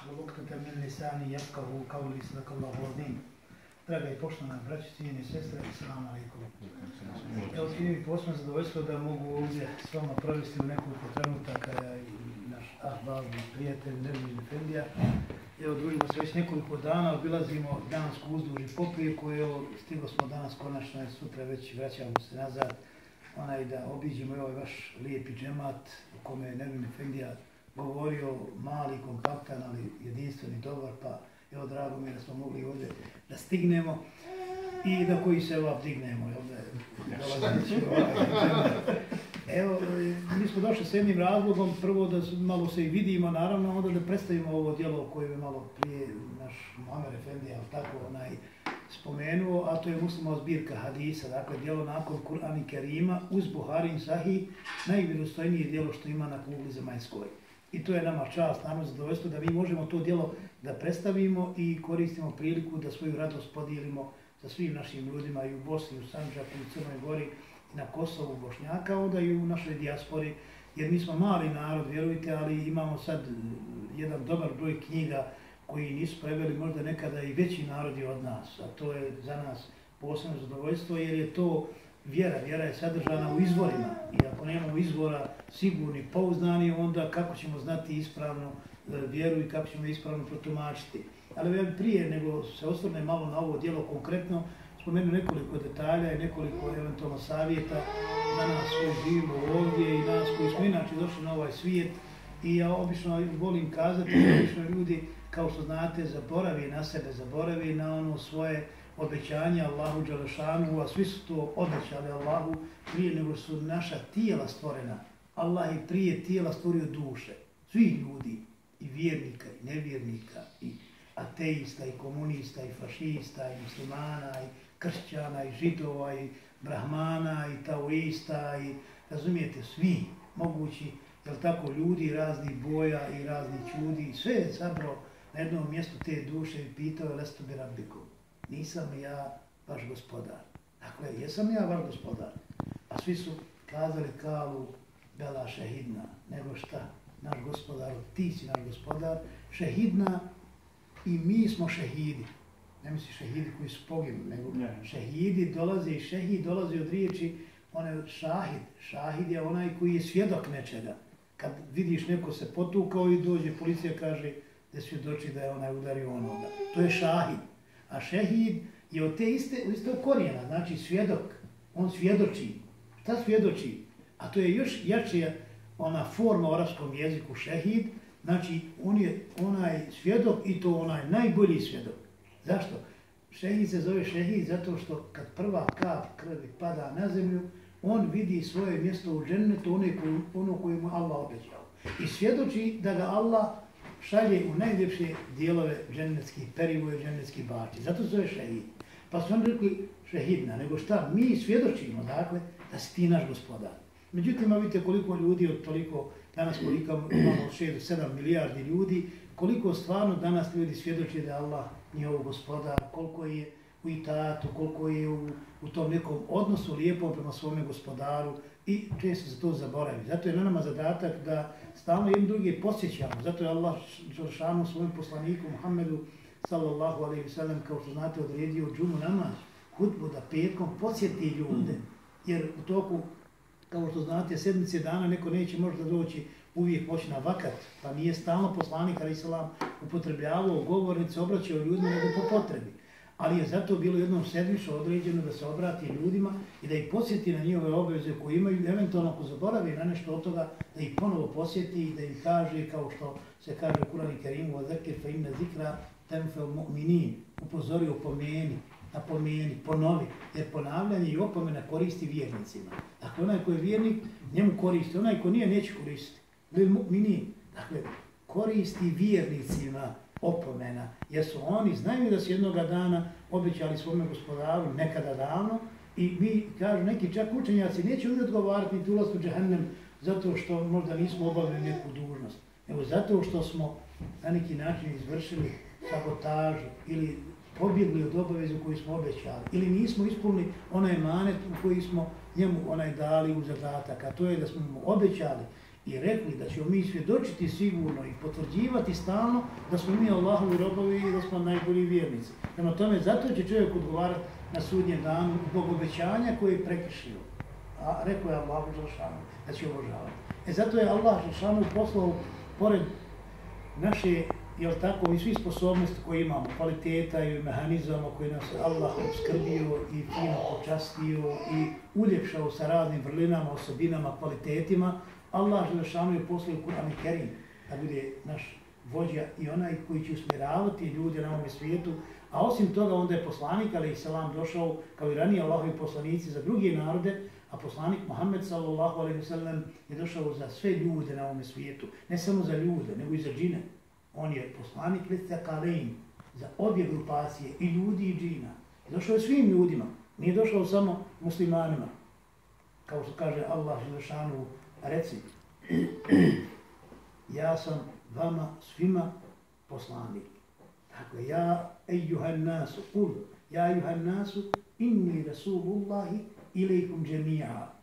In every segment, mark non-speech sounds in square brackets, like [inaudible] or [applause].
وَلُقْتَةَ مِنْ لِسَانِ يَفْقَهُ قَوْلِ سَلَكَ اللَّهُ عَظِيمُ Draga i poštovana braći, cijeni sestre, assalamu alaikum. Evo ti mi posebno zadovoljstvo da mogu ovdje s vama provesti u nekoliko trenutaka i naš ahbab, prijatelj, Nermin Efendija. Evo družimo se već nekoliko dana, obilazimo danas uzduž i poprijeku, evo stiglo smo danas konačno, sutra već vraćamo se nazad, onaj da obiđemo ovaj vaš lijepi džemat u kome je Nermin Efendija govorio mali, kompaktan, ali jedinstveni, dobar, pa evo drago mi je da smo mogli ovdje da stignemo i da koji se ovdje dignemo. Evo, mi smo došli s jednim razlogom, prvo da malo se i vidimo, naravno, onda da predstavimo ovo djelo koje je malo prije naš Muammer Efendi, ali tako, onaj, spomenuo, a to je muslimova zbirka hadisa, dakle, djelo nakon Kur'an i Kerima, uz Buharin Sahih, najvjerostojnije djelo što ima na kugli zemaljskoj. I to je nama čast, naravno zadovoljstvo da mi možemo to djelo da predstavimo i koristimo priliku da svoju radost podijelimo sa svim našim ljudima i u Bosni, u Sanđaku, u Crnoj Gori, i na Kosovu, Bošnjaka, onda i u našoj dijaspori, jer mi smo mali narod, vjerujte, ali imamo sad eh, jedan dobar broj knjiga koji nisu preveli možda nekada i veći narodi od nas, a to je za nas posebno zadovoljstvo, jer je to vjera, vjera je sadržana u izvorima i ako nemamo izvora sigurni, pouznani, onda kako ćemo znati ispravno e, vjeru i kako ćemo ispravno protumačiti. Ali ja prije nego se osvrne malo na ovo dijelo konkretno, spomenu nekoliko detalja i nekoliko eventualno savjeta za nas koji živimo ovdje i nas koji smo inače došli na ovaj svijet. I ja obično volim kazati da obično ljudi, kao što znate, zaboravi na sebe, zaboravi na ono svoje obećanja Allahu Đalešanu, a svi su to obećali Allahu prije nego su naša tijela stvorena. Allah je prije tijela stvorio duše. Svi ljudi, i vjernika, i nevjernika, i ateista, i komunista, i fašista, i muslimana, i kršćana, i židova, i brahmana, i taoista, i razumijete, svi mogući, jel tako, ljudi raznih boja i raznih čudi, sve je zabrao na jednom mjestu te duše i pitao je lesto bi nisam ja vaš gospodar. Dakle, jesam ja vaš gospodar. A svi su kazali kalu bela šehidna, nego šta, naš gospodar, ti si naš gospodar, šehidna i mi smo šehidi. Ne misli šehidi koji su poginuli, nego ne. šehidi dolaze i šehid dolazi od riječi one šahid. Šahid je onaj koji je svjedok nečega. Kad vidiš neko se potukao i dođe, policija kaže da svjedoči da je onaj udario onoga. To je šahid. A šehid je od te iste, istog korijena, znači svjedok. On svjedoči. Šta svjedoči? A to je još jače ona forma u arabskom jeziku šehid. Znači, on je onaj svjedok i to onaj najbolji svjedok. Zašto? Šehid se zove šehid zato što kad prva kap krvi pada na zemlju, on vidi svoje mjesto u džennetu, ono koje mu Allah obećao. I svjedoči da ga Allah šalje u najljepše dijelove džennetskih perivoje, džennetskih bači. Zato se zove šehid. Pa su oni rekli šehidna, nego šta, mi svjedočimo, dakle, da si ti naš gospodar. Međutim, vidite koliko ljudi od toliko, danas koliko imamo 6-7 milijardi ljudi, koliko stvarno danas ljudi svjedoči da Allah nije ovo gospodar, koliko je u itatu, koliko je u, u tom nekom odnosu lijepo prema svome gospodaru i često se to zaboravi. Zato je na nama zadatak da stalno jedni drugi posjećamo. Zato je Allah Želšanu svojim poslaniku Muhammedu sallallahu alaihi sallam kao što znate odredio džumu namaz, hutbu da petkom posjeti ljude. Jer u toku, kao što znate, sedmice dana neko neće možda doći uvijek moći na vakat, pa nije stalno poslanik alaihi sallam upotrebljavao govornice, obraćao ljudima nego po potrebi ali je zato bilo jednom sedmišu određeno da se obrati ljudima i da ih posjeti na njihove obaveze koje imaju, eventualno ako zaboravi na nešto od toga, da ih ponovo posjeti i da im kaže, kao što se kaže u Kurani Kerimu, o zekir fe zikra temfel mu'minin, upozori, upomeni, napomeni, ponovi, jer ponavljanje i opomena koristi vjernicima. Dakle, onaj ko je vjernik, njemu koristi, onaj ko nije, neće koristiti. Bil mu'minin, dakle, koristi vjernicima, opomena, jer su oni znaju da su jednog dana obećali svome gospodaru nekada davno i mi, kažu neki čak učenjaci, neće uvijek odgovarati niti ulaz u džahennem zato što možda nismo obavili neku dužnost, nego zato što smo na neki način izvršili sabotažu ili pobjegli od obavezu koju smo obećali ili nismo ispunili onaj manet u koji smo njemu onaj dali u zadatak, a to je da smo mu obećali i rekli da ćemo mi svjedočiti sigurno i potvrđivati stalno da smo mi Allahovi robovi i da smo najbolji vjernici. Prema tome, zato će čovjek odgovarati na sudnjem danu zbog obećanja koje je prekršio. A rekao je Allah Žešanu da će obožavati. E zato je Allah Žešanu poslao pored naše jel tako, i svi sposobnosti koje imamo, kvaliteta i mehanizama koje nas Allah obskrbio i fino počastio i uljepšao sa raznim vrlinama, osobinama, kvalitetima, Allah Želešanu je poslao Kur'an i Kerim da bude naš vođa i onaj koji će usmjeravati ljude na ovom svijetu, a osim toga onda je poslanik, ali i salam, došao kao i ranije Allahovi poslanici za druge narode, a poslanik Muhammed sallallahu alaihi wa sallam je došao za sve ljude na ovom svijetu, ne samo za ljude, nego i za džine. On je poslanik lice kalein za obje grupacije, i ljudi i džina. Je došao je svim ljudima, nije došao samo muslimanima. Kao što kaže Allah Želešanu, reci, ja sam vama svima poslanik. Tako ja, ejuhan nasu, kul, ja ejuhan nasu, inni rasulullahi ilaikum džemija.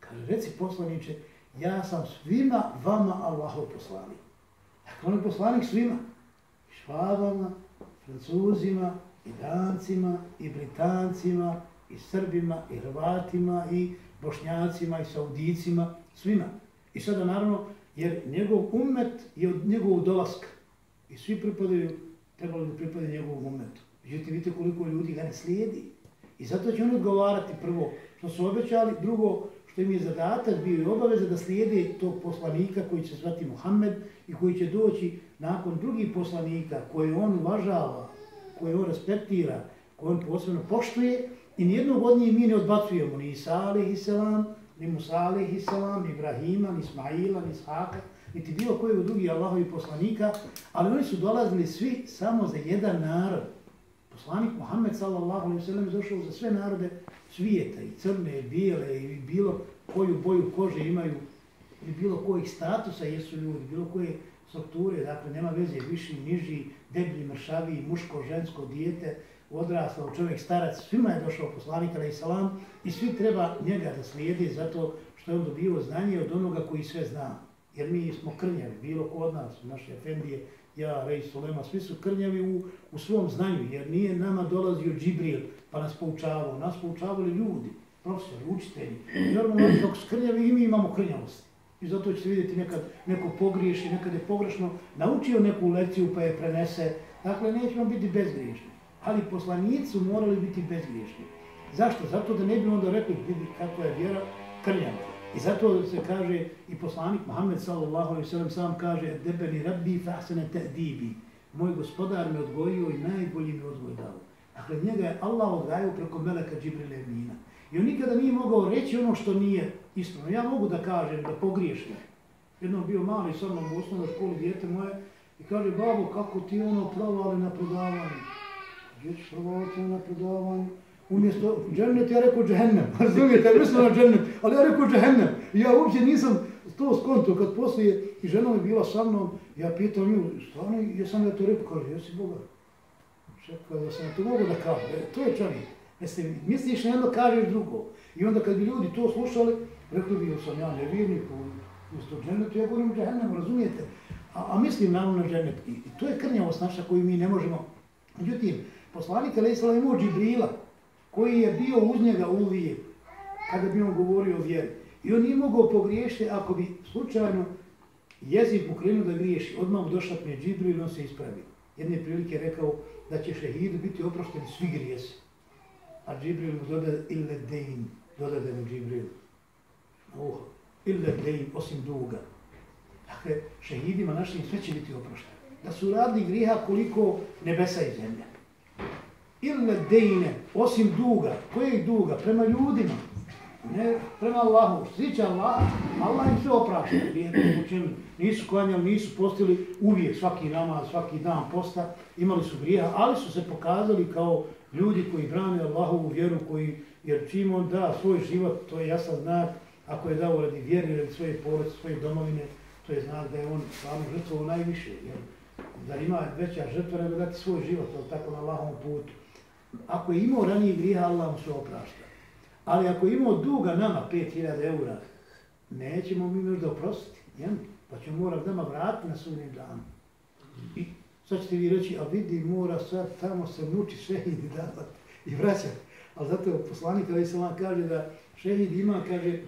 Kaže, reci poslaniče, ja sam svima vama Allahov poslanik. Dakle, on je ono, poslanik svima. I švabama, francuzima, i dancima, i britancima, i srbima, i hrvatima, i bošnjacima, i saudicima, svima. I sada naravno, jer njegov umet je od njegovog dolaska. I svi pripadaju, trebalo da pripadaju njegovom umetu. Međutim, vidite koliko ljudi ga ne slijedi. I zato će on odgovarati prvo što su obećali, drugo što im je zadatak bio i obaveza da slijede tog poslanika koji će zvati Muhammed i koji će doći nakon drugih poslanika koje on uvažava, koje on respektira, koje on posebno poštuje i nijednog od njih mi ne odbacujemo, ni Isa alaihi ni Musa alaihi ni Ibrahima, ni Ismaila, ni Ishaka, niti bilo koji drugi Allahovi poslanika, ali oni su dolazili svi samo za jedan narod. Poslanik Muhammed sallallahu alaihi sallam je došao za sve narode svijeta, i crne, i bijele, i bilo koju boju kože imaju, i bilo kojih statusa jesu ljudi, bilo koje strukture, dakle nema veze, viši, niži, deblji, mršavi, muško, žensko, dijete, odrastao čovjek, starac, svima je došao poslanik i salam i svi treba njega da slijedi zato što je on dobio znanje od onoga koji sve zna. Jer mi smo krnjavi, bilo ko od nas, naše efendije, ja, Rej Sulema, svi su krnjavi u, u svom znanju, jer nije nama dolazio Džibril pa nas poučavao, nas poučavali ljudi, profesori, učitelji. Normalno, dok su krnjavi i mi imamo krnjavost. I zato će se vidjeti nekad neko pogriješi, nekad je pogrešno naučio neku lekciju pa je prenese. Dakle, nećemo biti bezgriješni. Ali poslanici su morali biti bezgriješni. Zašto? Zato da ne bi onda rekli, vidi kako je vjera krljana. I zato se kaže i poslanik Muhammed sallallahu alaihi sallam sam kaže debeni rabbi fa'sene ta'dibi. Moj gospodar me odgojio i najbolji mi odgoj dao. Dakle, njega je Allah odgajao preko meleka Džibrila Emina. I on nikada nije mogao reći ono što nije ispravno. Ja mogu da kažem da pogriješim. Jednom bio mali sa mnom u osnovnoj školi djete moje i kaže, babo, kako ti ono provali na predavanju? Gdje ćeš provali na predavanju? umjesto džennet, ja rekao džehennem. [laughs] Razumijete, mislim na džennet, ali ja rekao džehennem. I ja uopće nisam to skonto, kad poslije i žena mi bila sa mnom, ja pitao nju, stvarno, jesam ja to rekao, kaže, jesi Boga. Čekaj, da sam to mogu da kaže, e, to je čovjek. Jeste, misliš na jedno, kažeš drugo. I onda kad bi ljudi to slušali, rekli bi, sam ja nevjernik, umjesto džennet, ja govorim džehennem, razumijete? A, a mislim naravno na džennet. I, I to je krnjavost naša koju mi ne možemo. Međutim, poslanik Ali imao Džibrila, koji je bio uz njega uvijek kada bi on govorio o vjeri. I on nije mogao pogriješiti ako bi slučajno jezik pokrenuo da griješi. Odmah mu došla prije Džibril i on se ispravio. Jedne prilike rekao da će šehidu biti oprošteni svi grijesi. A Džibril mu dodade ille dejn, dodade mu Džibril. Oh, ille dejn, osim duga. Dakle, šehidima našim sve će biti oprošteni. Da su radni griha koliko nebesa i zemlja ilne dejne, osim duga. Kojeg duga? Prema ljudima. Ne prema Allahu. Svića Allah, Allah im sve oprašta. Nisu klanjali, nisu postili uvijek svaki namaz, svaki dan posta. Imali su grijeha, ali su se pokazali kao ljudi koji brane Allahovu vjeru, koji, jer čim on da svoj život, to je jasan znak, ako je dao radi vjeri, radi svoje porodice, svoje domovine, to je znak da je on stvarno žrtvovo najviše. Jer, da ima veća žrtva, nego dati svoj život, tako na Allahovom putu ako je imao ranije griha, Allah mu se oprašta. Ali ako je imao duga nama 5000 eura, nećemo mi možda oprostiti, jel? pa ćemo morat nama vratiti na sudnjem danu. I sad ćete vi reći, a vidi, mora sad tamo se muči i davati i vraćati. Ali zato poslanik Ali Salam kaže da šehid ima, kaže,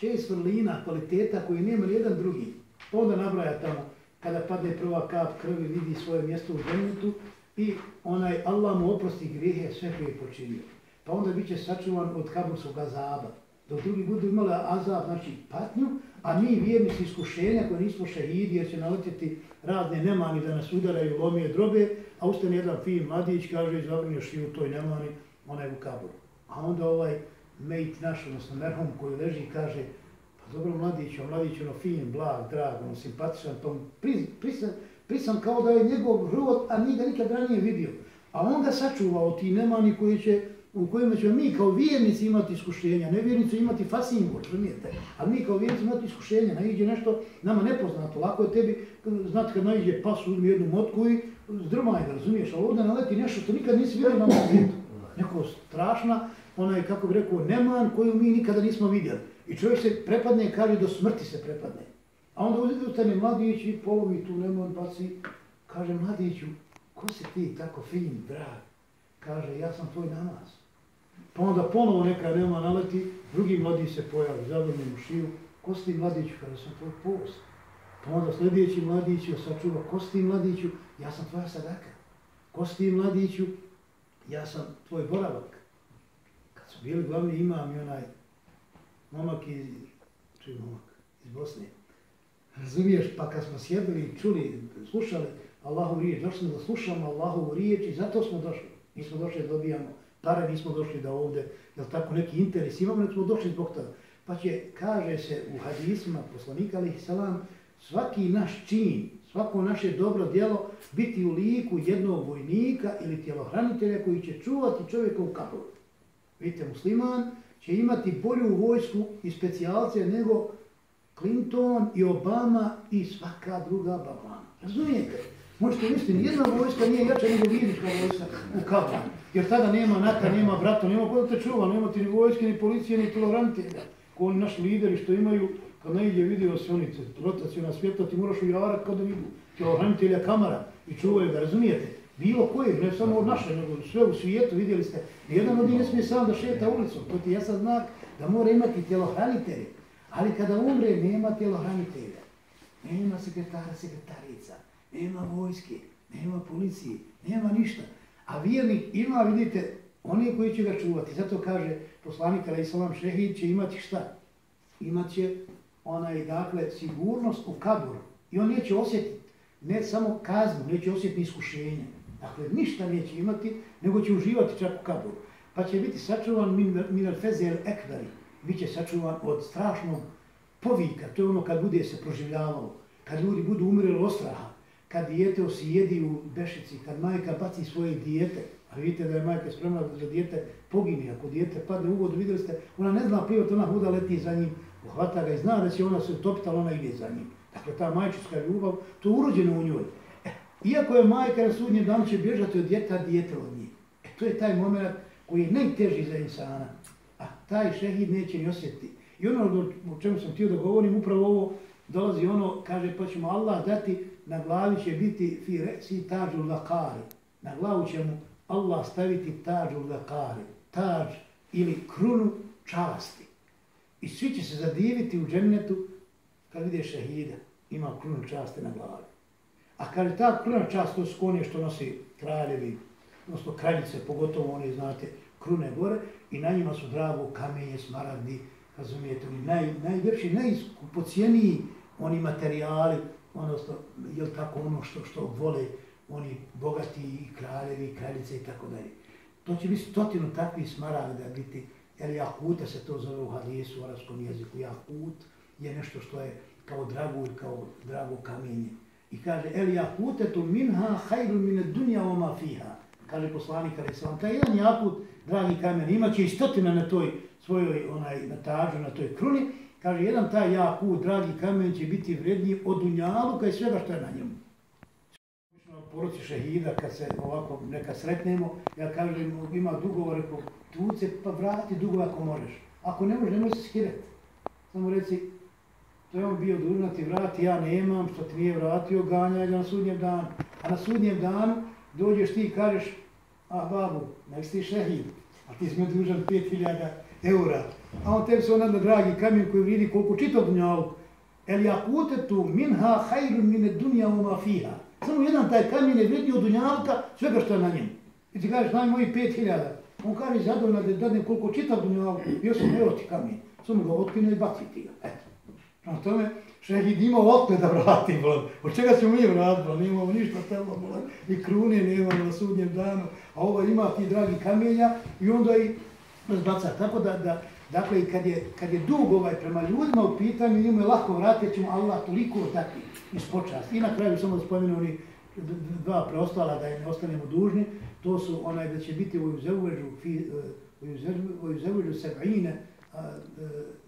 šest vrlina kvaliteta koji nema jedan drugi. Pa onda nabraja tamo, kada padne prva kap krvi, vidi svoje mjesto u džennetu i onaj Allah mu oprosti grijehe sve koje je počinio. Pa onda bit će sačuvan od kaburskog azaba. Dok drugi budu imali azab, znači patnju, a mi vjernici iskušenja koji nismo šehidi jer će naletjeti razne nemani da nas udaraju, lomije, drobe, a ustane jedan fin mladić, kaže, zavrnio šiju toj nemani, onaj u kaburu. A onda ovaj mejt naš, odnosno merhom koji leži, kaže, pa dobro mladić, on mladić, ono fin, blag, drag, ono simpatičan, pa pri, prisam, prisam kao da je njegov život, a nije ga nikad ranije vidio. A on ga sačuvao ti nemani koji će u kojima ćemo mi kao vjernici imati iskušenja, ne vjernici imati fasingu, razumijete? A mi kao vjernici imati iskušenja, naiđe nešto nama nepoznato, lako je tebi, eh, znate kad naiđe pas, uzmi jednu motku i zdrmaj ga, razumiješ? Ali ovdje naleti nešto što nikad nisi vidio na svijetu. Neko strašna, onaj, kako bi rekao, neman koju mi nikada nismo vidjeli. I čovjek se prepadne, kaže, do smrti se prepadne. A onda ustane mladić i polovi tu lemon baci, kaže, mladiću, ko si ti tako fin, drag? Kaže, ja sam tvoj namaz. Pa onda ponovo neka nema naleti, drugi mladić se pojavi, zavrne mu šiju, ko si ti mladiću, kada sam tvoj post. Pa onda sljedeći mladiću sačuva, ko si ti mladiću, ja sam tvoja sadaka. Ko si ti mladiću, ja sam tvoj boravak. Kad su bili glavni imam i onaj momak iz, čuj momak, iz Bosne, razumiješ, pa kad smo sjedili, čuli, slušali Allahu riječ, došli smo da slušamo Allahu riječ i zato smo došli. Mi smo došli da dobijamo pare, nismo došli da ovdje, jel tako, neki interes imamo, nek smo došli zbog toga. Pa će, kaže se u hadisma poslanika alaihi salam, svaki naš čin, svako naše dobro djelo biti u liku jednog vojnika ili tjelohranitelja koji će čuvati čovjeka u kaporu. Vidite, musliman će imati bolju vojsku i specijalce nego Clinton i Obama i svaka druga babana. Razumijete? Možete misliti, nijedna vojska nije jača nego vidička vojska u Kabanu. Jer tada nema nata, nema brata, nema kod te čuva, nema ti ni vojske, ni policije, ni tolerantelja. Ko oni naši lideri što imaju, kad ne vidio se oni, rotacijona svjetla, ti moraš ujarat kada vidu. Tolerantelja kamara i čuvaju ga, razumijete? Bilo koje, ne samo od naše, nego sve u svijetu, vidjeli ste. Jedan od njih ne smije sam da šeta ulicom, to ti je sad znak da mora imati tjelohranitelje. Ali kada umre, nema tjelohranitelja. Nema sekretara, sekretarica, nema vojske, nema policije, nema ništa. A vjernik ima, vidite, oni koji će ga čuvati. Zato kaže poslanik Ali Islam Šehid će imati šta? Imaće onaj, dakle, sigurnost u kaburu. I on neće osjetiti ne samo kaznu, neće osjetiti iskušenje. Dakle, ništa neće imati, nego će uživati čak u kaburu. Pa će biti sačuvan minar fezel ekvari. Biće sačuvan od strašnog povika. To je ono kad bude se proživljavalo. Kad ljudi budu umreli od straha kad dijete osijedi u bešici, kad majka baci svoje dijete, a vidite da je majka spremna da dijete pogine, ako dijete padne u vodu, vidjeli ste, ona ne zna plivati, ona huda leti za njim, uhvata ga i zna da će ona se utopiti, ali ona ide za njim. Dakle, ta majčinska ljubav, to je urođeno u njoj. E, iako je majka na sudnjem danu će bježati od djeta, dijete od njih. E, to je taj moment koji je najteži za insana. Taj šehid neće ni osjetiti. I ono o čemu sam htio da govorim, upravo ovo dolazi ono, kaže, pa ćemo Allah dati na glavi će biti fi resi tađu lakari. Na glavu će mu Allah staviti tađu lakari. Tađ ili krunu časti. I svi će se zadiviti u džennetu kad vide šehida. Ima krunu časti na glavi. A kada je ta kruna čast, to su konje što nosi kraljevi, odnosno kraljice, pogotovo oni, znate, krune gore, i na njima su drago kamenje, smaragdi, razumijete, oni naj, najljepši, najskupocijeniji oni materijali, odnosno, je tako ono što što vole oni bogati i kraljevi i kraljice i tako dalje. To će biti stotinu takvih smaragda biti, jer jakuta se to zove u hadisu, u arabskom jeziku. Jakut je nešto što je kao drago kao drago kamenje. I kaže, el jakute tu minha hajru mine dunja oma fiha. Kaže poslanik, ali sam, taj jedan jakut, dragi kamen, imaće i stotina na toj svojoj onaj, na tažu, na toj kruni, Kaže, jedan taj jaku, dragi kamen će biti vredniji od unjaluka i svega što je na njemu. Poroci šehida, kad se ovako neka sretnemo, ja kažem, ima dugova, rekao, tuce, pa vrati dugova ako možeš. Ako ne možeš, ne možeš se skirati. Samo reci, to je on bio dužan ti vrati, ja nemam, što ti nije vratio, ganja ga na sudnjem danu. A na sudnjem danu dođeš ti i kažeš, a babu, nek si šehid, a ti si dužan 5000 eura. A on tebi se onadno dragi kamen koji vridi koliko čitav dunjalu. El jakutetu minha hajrun mine dunja uma fiha. Samo jedan taj kamen je vridio dunjavka svega što je na njemu. I ti kažeš, naj moji 5000. On kaže, zadovoljno da dadne koliko čitav dunjalu, još sam evo ti kamen. Samo ga otkine i baciti ga. Eto. Na tome, šehid imao opet da vrati, blan. Od čega ćemo mi vratiti, blan? Nimamo ništa tamo blan. I krune nemamo na sudnjem danu. A ovo ima ti dragi kamenja i onda i razbaca. Tako da, da dakle, kad je, kad je dug ovaj prema ljudima u pitanju, njima je lako vratiti, ćemo Allah toliko dati iz počasti. I na kraju samo da spomenu oni dva preostala da je ne ostanemo dužni, to su onaj da će biti u zeuvežu, e, u zeuvežu seb'ine, e,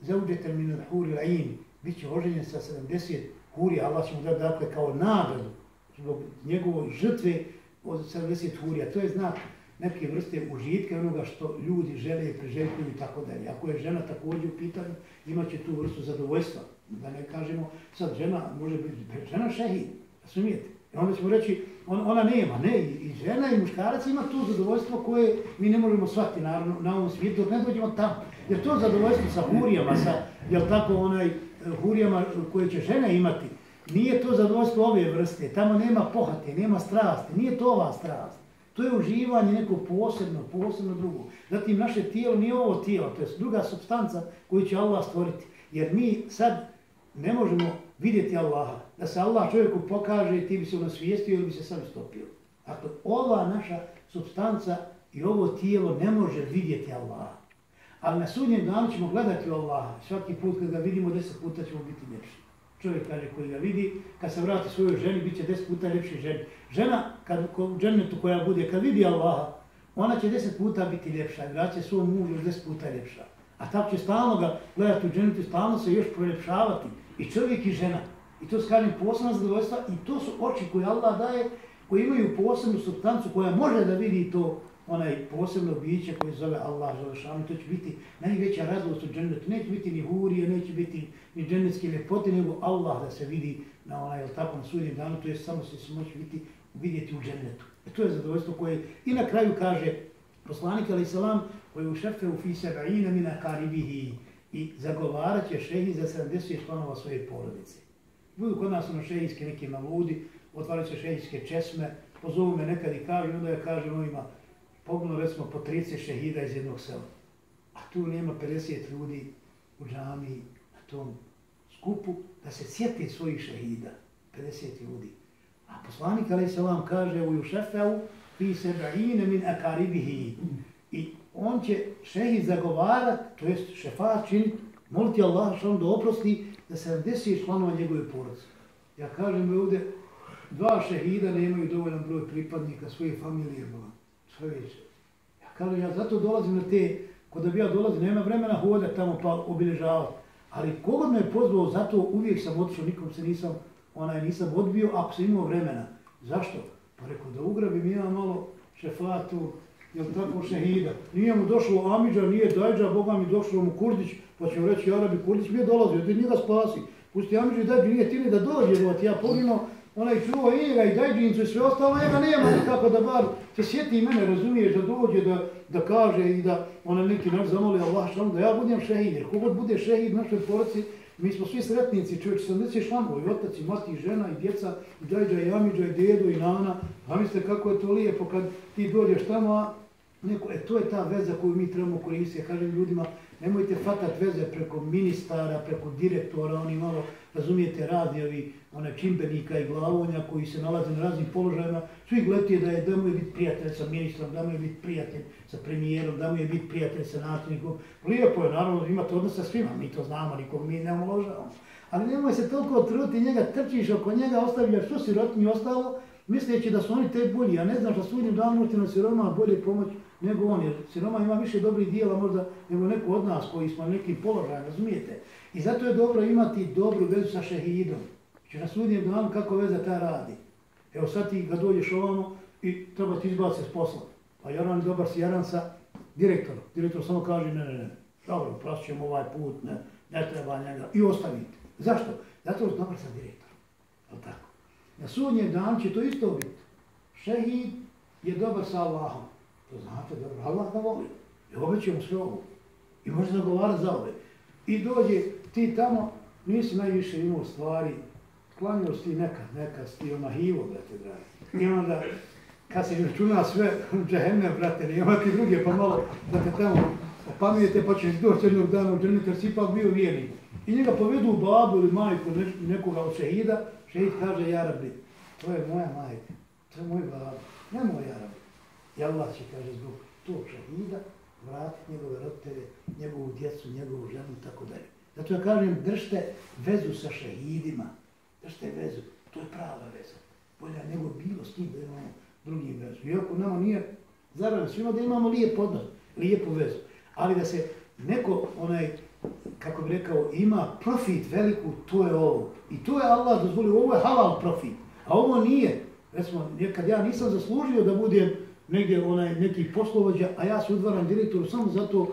zeuđetel min al-huri l'in, bit će oženjen sa 70 hurija, Allah će mu dati dakle kao nagradu zbog njegove žrtve od 70 hurija. To je znak neke vrste užitka onoga što ljudi žele i preželjkuju i tako dalje. Ako je žena također u pitanju, imaće tu vrstu zadovoljstva. Da ne kažemo, sad žena može biti, žena šehid, razumijete? I onda ćemo reći, on, ona nema, ne, i žena i muškarac ima tu zadovoljstvo koje mi ne možemo shvatiti na, na ovom svijetu, dok ne dođemo tamo. Jer to zadovoljstvo sa hurijama, sa, jel tako, onaj, hurijama koje će žene imati, nije to zadovoljstvo ove vrste, tamo nema pohate, nema strasti, nije to ova strast. To je uživanje neko posebno, posebno drugo. Zatim naše tijelo nije ovo tijelo, to je druga substanca koju će Allah stvoriti. Jer mi sad ne možemo vidjeti Allaha. Da se Allah čovjeku pokaže, ti bi se nasvijestio ili bi se sam stopio. Dakle, ova naša substanca i ovo tijelo ne može vidjeti Allaha. Ali na sudnjem danu ćemo gledati Allaha. Svaki put kad ga vidimo, deset puta ćemo biti ljepši. Čovjek kaže koji ga vidi, kad se vrati svojoj ženi, bit će deset puta ljepši ženi. Žena, kad, ko, džennetu koja bude, kad vidi Allaha, ona će deset puta biti ljepša vrat će svom mužu još deset puta ljepša. A tako će stalno ga gledati u džennetu, stalno se još proljepšavati. I čovjek i žena. I to skažem posebno zadovoljstva i to su oči koje Allah daje, koji imaju posebnu substancu koja može da vidi to onaj posebno biće koje zove Allah Želešanu, to će biti najveća radost u džennetu. Neće biti ni hurije, neće biti ni džennetske ljepote, nego Allah da se vidi na onaj takvom sudnjem danu, to je samo se se moći biti, vidjeti u džennetu. E to je zadovoljstvo koje i na kraju kaže poslanik alaih salam, koji u šefe u fise ga'ina mina karibihi i zagovarat će šehi za 70 članova svoje porodice. Budu kod nas ono šehijske neke maludi, otvaraju se šehijske česme, pozovu me nekad i kažu, onda ja kažem ovima, pogledno recimo po 30 šehida iz jednog sela. A tu nema 50 ljudi u džami na tom skupu da se sjeti svojih šehida. 50 ljudi. A poslanik alaih salam kaže u Jušefeu fi se da'ine min akaribihi. I on će šehid zagovarat, to jest šefat činit, moliti Allah što on da oprosti da 70 članova njegove porodice. Ja kažem ovdje, dva šehida nemaju dovoljan broj pripadnika svoje familije. Bo čovječe. Ja kažem, ja zato dolazim na te, kod da bi ja dolazim, nema vremena hodati tamo pa obilježavati. Ali kogod me je pozvao, zato uvijek sam otišao, nikom se nisam, onaj, nisam odbio, ako sam imao vremena. Zašto? Pa rekao, da ugrabim ja malo šefatu, jel tako šehida. Nije mu došlo Amidža, nije Dajđa, Boga mi došlo mu Kurdić, pa će mu reći, Arabi, Kurdić mi je dolazio, da njega spasi. Pusti Amidža i Dajđa, nije ti da dođe, ja poginuo, onaj čuo njega i Dajđincu i sve ostalo, njega nema nikako da bar se sjeti mene, razumiješ, da dođe, da, da kaže i da ona neki naš zamoli Allah što da ja budem šehid, jer kogod bude šehid našoj porci, mi smo svi sretnici, čovječ, sam desi šlango, i otac, i mati, i žena, i djeca, i Dajđa, i Amidža, i dedo, i nana, a mislite kako je to lijepo kad ti dođeš tamo, a neko, e, to je ta veza koju mi trebamo koristiti, ja kažem ljudima, nemojte fatat veze preko ministara, preko direktora, oni malo, razumijete, razni ovi one čimbenika i glavonja koji se nalaze na raznim položajima, svi gledajte da je da mu je biti prijatelj sa ministrom, da mu je biti prijatelj sa premijerom, da mu je biti prijatelj sa nastavnikom. Lijepo je, naravno, imate odnos sa svima, mi to znamo, nikom mi ne omoložavamo. Ali nemoj se toliko truti, njega trčiš oko njega, ostavljaš što sirotnji ostalo, misleći da su oni te bolji, a ne znam da su njim davno ti na siroma bolje pomoć nego on, jer siroma ima više dobrih dijela možda nego neko od nas koji smo neki položaj, razumijete? I zato je dobro imati dobru vezu sa šehidom. Če na sudnjem danu kako veza ta radi. Evo sad ti ga dođeš ovamo i treba ti izbaciti s posla. Pa Jaran dobar si Jaran sa direktorom. Direktor samo kaže ne, ne, ne. Dobro, prasit ovaj put, ne, ne treba njega. I ostaviti. Zašto? Zato što dobar sa direktorom. Ali tako. Na sudnjem danu će to isto biti. Šehid je dobar sa Allahom. To znate, dobro, Allah ga voli. I obećujemo sve ovo. I može zagovarati za ove. I dođe ti tamo, nisi najviše imao stvari, klanio si ti nekad, nekad si ti ona hivo, brate, dragi. I onda, kad se računa sve, [laughs] džahennem, brate, nema ti druge, pa malo da te tamo opamijete, pa ćeš doći jednog dana u džahennem, jer si ipak bio vjernik. I njega povedu u babu ili majku nekoga od šehida, šehid kaže, jarabi, to je moja majka, to je moj baba, ne moj jarabi. I Allah će, kaže, zbog tog šahida vratiti njegove roditelje, njegovu djecu, njegovu ženu i tako dalje. Zato ja kažem, držte vezu sa šehidima, držte vezu, to je prava veza. Bolja nego bilo s tim da imamo drugi vezu. Iako nama nije zaradno svima da imamo lijep odnos, lijepu vezu. Ali da se neko, onaj, kako bi rekao, ima profit veliku, to je ovo. I to je Allah dozvolio, ovo je halal profit. A ovo nije. Recimo, kad ja nisam zaslužio da budem negdje onaj neki poslovođa, a ja se udvaram direktoru samo zato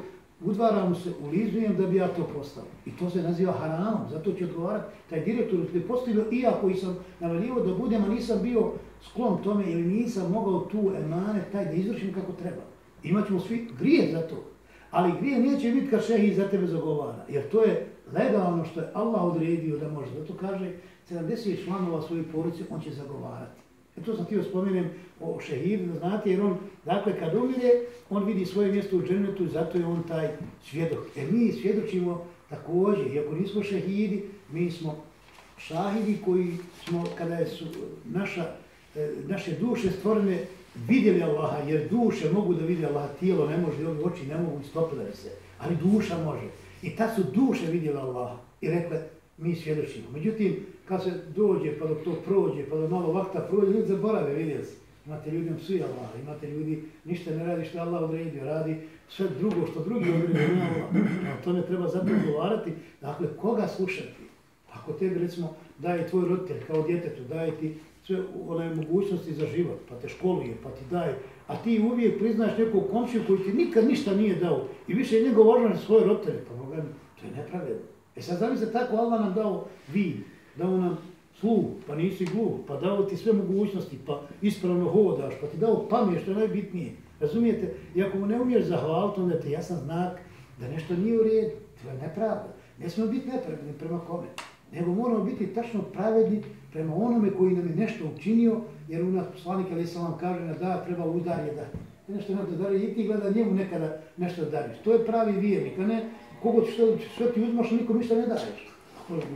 udvaram se, ulizujem da bi ja to postao. I to se naziva haramom, zato će odgovarati taj direktor je postavio, iako sam navaljivo da budem, a nisam bio sklon tome ili nisam mogao tu emane taj da izvršim kako treba. Imaćemo svi grije za to. Ali grije neće biti kad šehi za tebe zagovara, jer to je legalno što je Allah odredio da može. Zato kaže, 70 članova svoje porodice on će zagovarati. E to sam htio spomenem o šehidu, znate, jer on, dakle, kad umire, on vidi svoje mjesto u džennetu, zato je on taj svjedok. E mi svjedočimo također, iako nismo šehidi, mi smo šahidi koji smo, kada je su naša, e, naše duše stvorene, vidjeli Allaha, jer duše mogu da vidi Allaha, tijelo ne može, ovi oči ne mogu istopiti se, ali duša može. I tad su duše vidjeli Allaha i rekle, mi svjedočimo. Međutim, kad se dođe, pa dok to prođe, pa da malo vakta prođe, ljudi zaborave, vidjeli se. Imate ljudima psuje Allah, imate ljudi, ništa ne radi što Allah odredio, radi sve drugo što drugi odredio, ne Allah. To ne treba zato govarati. Dakle, koga slušati? Ako tebi, recimo, daje tvoj roditelj kao djetetu, daje ti sve one mogućnosti za život, pa te školuje, pa ti daje, a ti uvijek priznaš nekog komšiju koji ti nikad ništa nije dao i više je njegov ožan svoje roditelje, pa moga to je nepravedno. E sad znam se tako Allah nam dao vi, dao nam sluh, pa nisi gluh, pa dao ti sve mogućnosti, pa ispravno hodaš, pa ti dao pamet, što je najbitnije. Razumijete? I ako mu ne umiješ zahvaliti, onda ti jasan znak da nešto nije u redu. To je nepravda. Ne smemo biti nepravedni prema kome. Nego moramo biti tačno pravedni prema onome koji nam je nešto učinio, jer u nas poslanik Ali Salam kaže na da treba udar je da. Nešto nam da daruje i ti gleda njemu nekada nešto dariš. To je pravi vjernik, a ne kogo ti što, što ti uzmaš, nikom ništa ne daješ.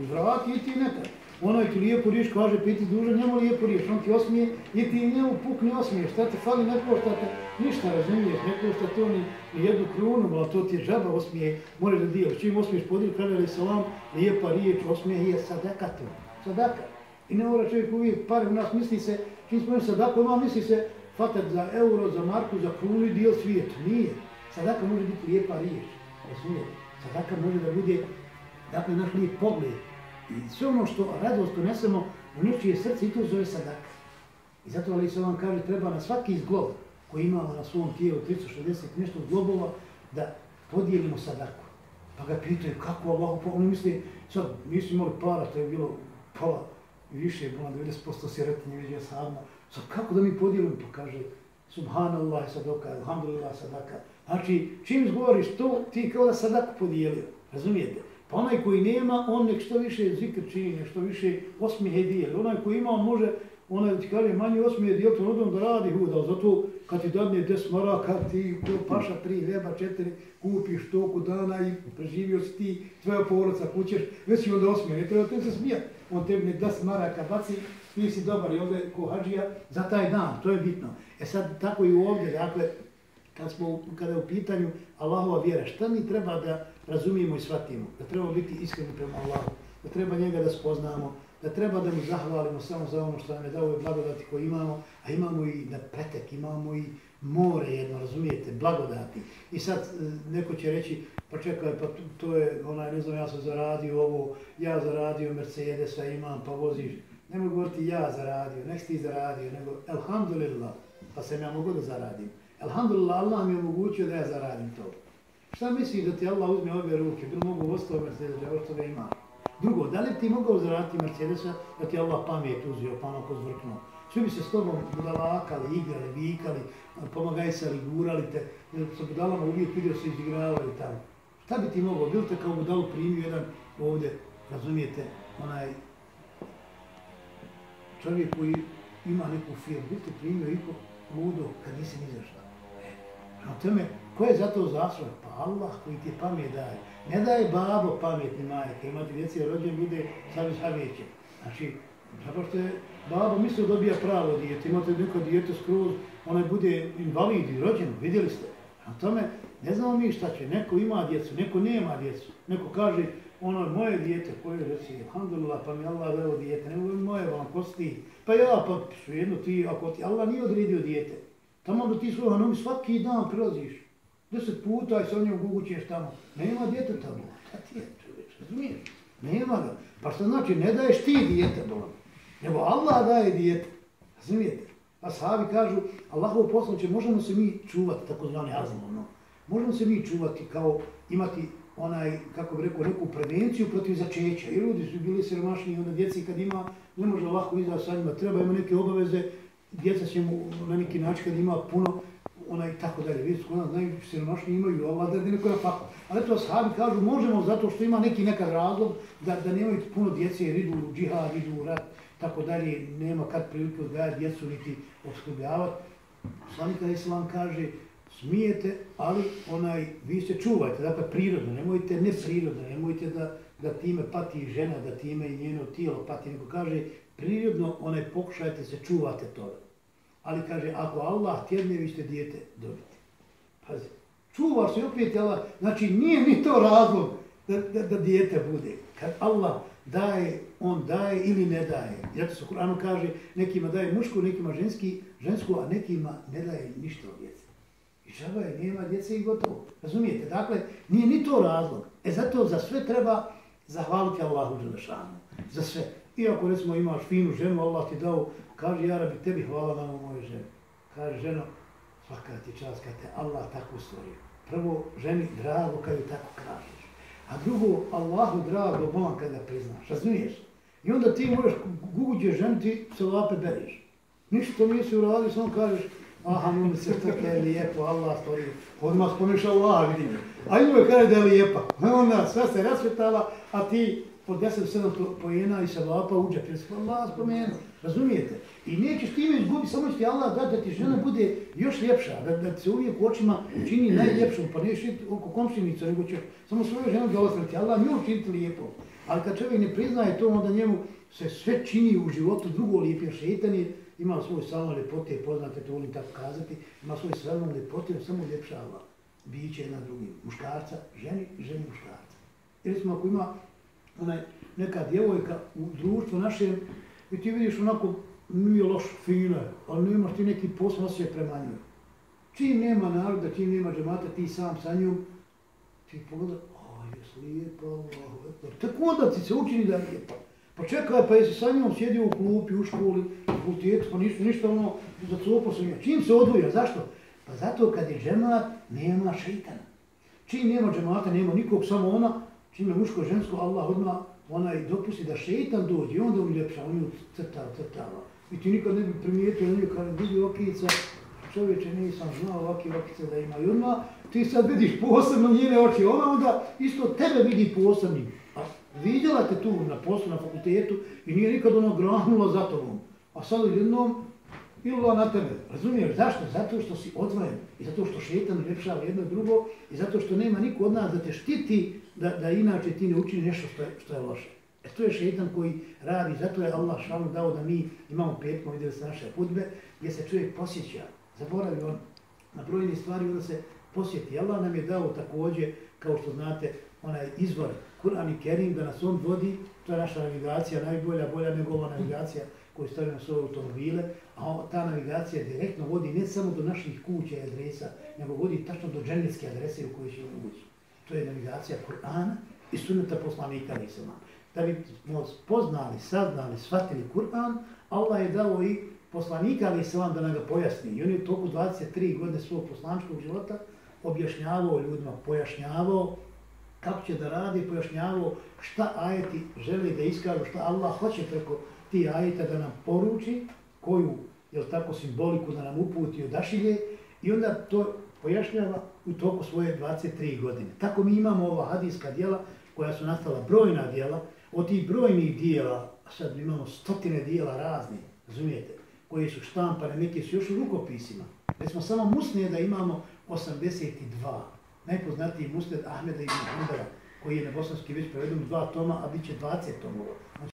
Uzvrati i ti nekada. Onaj ti lijepu riječ kaže, piti duže, njemu lijepu riječ, on ti osmije, i ti njemu pukni osmije, šta te fali, ne košta te, ništa razumiješ, ne košta to ni, jednu krunu, ali to ti je žaba osmije, može da dijeliš, čim osmiješ podijel, kada je salam, lijepa riječ, osmije je sadaka to, sadaka. I ne mora čovjek uvijek pare u nas, misli se, čim smo sadaka, ima misli se, fatat za euro, za marku, za krunu i dio svijet, nije. Sadaka može biti lijepa riječ, razumiješ, sadaka može da bude, dakle, naš lijep pogled, I sve ono što radost unesemo u nečije srce i to zove sadaka. I zato Ali se vam kaže treba na svaki zglob koji imamo na svom tijelu 360 nešto zglobova da podijelimo sadaku. Pa ga pitaju kako Allah, pa oni misli, sad nisu imali para, to je bilo pola i više je bilo 90% siretinje vidio sadno. Sad kako da mi podijelimo? Pa kaže, subhanallah sadaka, alhamdulillah sadaka. Znači, čim izgovoriš to, ti kao da sadaku podijelio. Razumijete? Pa onaj koji nema, on nek što više zikr čini, što više osmihe dijeli. Onaj koji ima, on može, onaj ti kaže, manje osmihe dijeli, to odom da radi huda. Zato kad ti dadne des maraka, ti to paša tri, leba, četiri, kupiš toku dana i preživio si ti, tvoja porodca kućeš, već si onda osmihe. Ne treba te se smijati. On tebi ne des maraka baci, ti si dobar i ovdje ko hađija za taj dan. To je bitno. E sad, tako i ovdje, dakle, kad smo, kada je u pitanju Allahova vjera, šta mi treba da razumijemo i shvatimo? Da treba biti iskreni prema Allahu, da treba njega da spoznamo, da treba da mu zahvalimo samo za ono što nam je dao i blagodati koje imamo, a imamo i da pretek, imamo i more jedno, razumijete, blagodati. I sad e, neko će reći, pa čekaj, pa to je, onaj, ne znam, ja sam zaradio ovo, ja zaradio Mercedesa imam, pa voziš. Ne mogu govoriti ja zaradio, nek ti zaradio, nego, elhamdulillah, pa sam ja mogu da zaradim. Elhamdulillah, Allah mi je omogućio da ja zaradim to. Šta misliš da ti Allah uzme ove ruke? Bilo mogu ostao Mercedes, ovo što ga ima. Drugo, da li ti mogao zaraditi Mercedesa da ti Allah pamet uzio, pa onako zvrknuo? Svi bi se s tobom budalakali, igrali, vikali, pomagajsali, gurali te, sa budalama uvijek vidio se izigravali tamo. Šta bi ti mogao? Bil te kao budalu primio jedan ovdje, razumijete, onaj čovjek koji ima neku firmu, bil te primio iko ludo kad nisi ni za. E, na tome, ko je za to zasvoj? Pa Allah koji ti pamet daje. Ne daje babo pametni majke, imati djeci rođen bude sami saveće. Znači, zato što je babo mislio dobija pravo djete, imate neko djete skroz, onaj bude invalid i rođen, vidjeli ste. Na tome, ne znamo mi šta će, neko ima djecu, neko nema djecu. Neko kaže, ono moje dijete, koje reci, alhamdulillah, pa mi Allah dao dijete, nego moje vam, ko ti? Pa ja, pa jedno ti, ako ti Allah nije odredio dijete, tamo da ti svoj hanom svaki dan prilaziš, deset puta i sa njom gugućeš tamo, nema djete tamo, šta ti je čovječ, razumiješ? Nema ga, pa što znači, ne daješ ti djete bolam, nego Allah daje djete. razumijete? A sahabi kažu, Allahovo poslanče, možemo se mi čuvati, tako zvani azmovno, možemo se mi čuvati kao imati onaj, kako bi rekao, neku prevenciju protiv začeća. I ljudi su bili siromašni i onda djeci kad ima, ne može lako izdati sa njima, treba ima neke obaveze, djeca će mu na neki način kad ima puno, onaj tako dalje. Vidite, kod nas znaju, siromašni imaju, Allah da neko je faktu. Ali to sahabi kažu, možemo zato što ima neki nekad razlog da, da nemaju puno djece jer idu u džihad, idu u rat, tako dalje, nema kad prilike odgajati djecu niti obskrbljavati. Slanika Islam kaže, smijete, ali onaj, vi se čuvajte, dakle prirodno, nemojte ne prirodno, nemojte da, da time pati žena, da time i njeno tijelo pati, nego kaže prirodno, onaj, pokušajte se čuvate toga. Ali kaže, ako Allah tjedne, vi ćete dijete dobiti. Pazi, čuvaš se opet, Allah, znači nije ni to razlog da, da, da dijete bude. Kad Allah daje, on daje ili ne daje. Zato se Kur'anu kaže, nekima daje mušku, nekima ženski, žensku, a nekima ne daje ništa od djece. I žaba je, nema djece i gotovo. Razumijete? Dakle, nije ni to razlog. E zato za sve treba zahvaliti Allahu Đelešanu. Za sve. Iako recimo imaš finu ženu, Allah ti dao, kaže, ja rabi tebi hvala na moje žene. Kaže, ženo, svaka ti čast kad te Allah tako stvorio. Prvo, ženi drago kad ju tako kažeš. A drugo, Allahu drago bolan kada priznaš. Razumiješ? I onda ti možeš guguđe ženi, ti se lape bereš. Ništa to nisi uradio, samo kažeš, aha, mu se to je lijepo, Allah stvorio. Odmah spomeš Allah, vidim. A ima kada da je lijepa. Onda sve se rasvetala, a ti po 10-7 pojena i se lapa uđe. Jer se Allah spomenu. Razumijete? I nećeš ti ime izgubiti, samo će ti Allah da, da ti žena bude još ljepša, da, da se uvijek u očima čini najljepšom, pa nećeš ti oko komšinica, nego će samo svoju ženu da osvrti. Allah nju učiniti lijepo. Ali kad čovjek ne priznaje to, onda njemu se sve čini u životu drugo lijepo, šetan je, ima svoj salon ljepote, poznate to volim tako kazati, ima svoj salon ljepote, samo ljepšava biće jedna drugim, muškarca, ženi, ženi muškarca. Jer smo ako ima onaj, neka djevojka u društvu našem, i ti vidiš onako, nije loš, fina, ali nemaš ti neki posao se prema njoj. Čim nema naroda, čim nema džemata, ti sam sa njom, ti pogleda, oj, jes lijepa, Allah, tako onda ti se učini da je lijepa. Pa čekaj, pa jesi sa njom sjedio u klupi, u školi, u fakultetu, pa nisu ništa ono za copo sam. Čim se odvoja, zašto? Pa zato kad je džemat, nema šeitana. Čim nema džemata, nema nikog, samo ona, čime muško, žensko, Allah odmah onaj dopusti da šeitan dođe i onda on ljepša, on ju crtava, crtava. I ti nikad ne bi primijetio, on je kada vidi okica, čovječe, nisam znao ovakve okice da ima. I odmah ti sad vidiš posebno njene oči, ona onda isto tebe vidi posebnim vidjela te tu na poslu, na fakultetu i nije nikad ono granula za tobom. A sad jednom ilo na tebe. Razumiješ zašto? Zato što si odvojen i zato što šetan lepšava jedno i drugo i zato što nema niko od nas da te štiti da, da inače ti ne učini nešto što je, što je loše. E to je šeitan koji radi, zato je Allah šalno dao da mi imamo petkom, vidjeli se naše hudbe, gdje se čovjek posjeća, zaboravi on na brojne stvari, onda se posjeti. Allah nam je dao također, kao što znate, onaj izvor Kur'an i Kerim da nas on vodi, to je naša navigacija najbolja, bolja nego ova navigacija koju stavimo na svoje automobile, a ta navigacija direktno vodi ne samo do naših kuća i adresa, nego vodi tačno do dženevske adrese u kojoj ćemo ući. To je navigacija Kur'ana i sunneta poslanika Isama. Da bi smo poznali, saznali, shvatili Kur'an, Allah je dao i poslanika Isama da nam ga pojasni. I on je toku 23 godine svog poslančkog života objašnjavao ljudima, pojašnjavao kako će da radi, pojašnjavao šta ajeti žele da iskažu, šta Allah hoće preko ti ajeta da nam poruči, koju, jel tako, simboliku da nam uputi odašilje, i onda to pojašnjava u toku svoje 23 godine. Tako mi imamo ova hadijska dijela koja su nastala brojna dijela, od tih brojnih dijela, sad imamo stotine dijela raznih, razumijete, koje su štampane, neke su još u rukopisima. Već smo samo musnije da imamo 82. Najpoznatiji musned Ahmeda ibn Hanbala, koji je na bosanski već preveden dva toma, a bit će 20 tomova. Znači,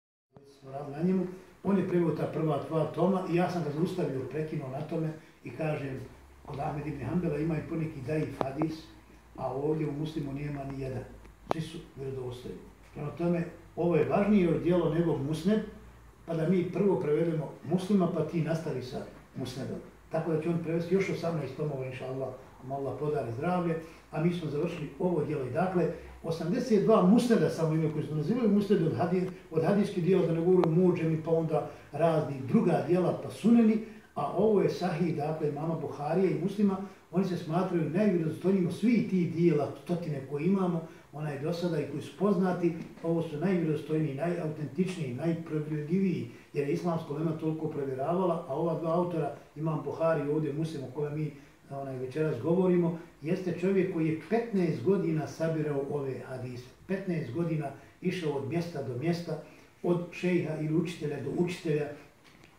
smo radili na njemu. On je preveo ta prva dva toma i ja sam ga zaustavio, prekinuo na tome i kažem, kod Ahmed ibn Hanbala ima i poneki daif hadis, a ovdje u muslimu nema ni jedan. Svi su vjerodostojni. Prema tome, ovo je važnije dijelo nego musned, pa da mi prvo prevedemo muslima, pa ti nastavi sa musnedom. Tako da će on prevesti još 18 tomova, inša Allah, Allah podari zdravlje, a mi smo završili ovo dijelo. I dakle, 82 musneda samo ime koji smo nazivali musned od, hadij, od hadijskih dijela, da ne govorim muđeni, pa onda razni druga dijela, pa suneni, a ovo je sahih, dakle, mama Buharija i muslima, oni se smatraju najvjerozostojnijim svi ti dijela, stotine koje imamo, onaj do sada i koji su poznati, ovo su najvjerozostojniji, najautentičniji, najprevljiviji, jer je islamsko lema toliko provjeravala, a ova dva autora, imam Buhari ovdje muslim o kome mi onaj večeras govorimo, jeste čovjek koji je 15 godina sabirao ove hadise. 15 godina išao od mjesta do mjesta, od šejha ili učitelja do učitelja,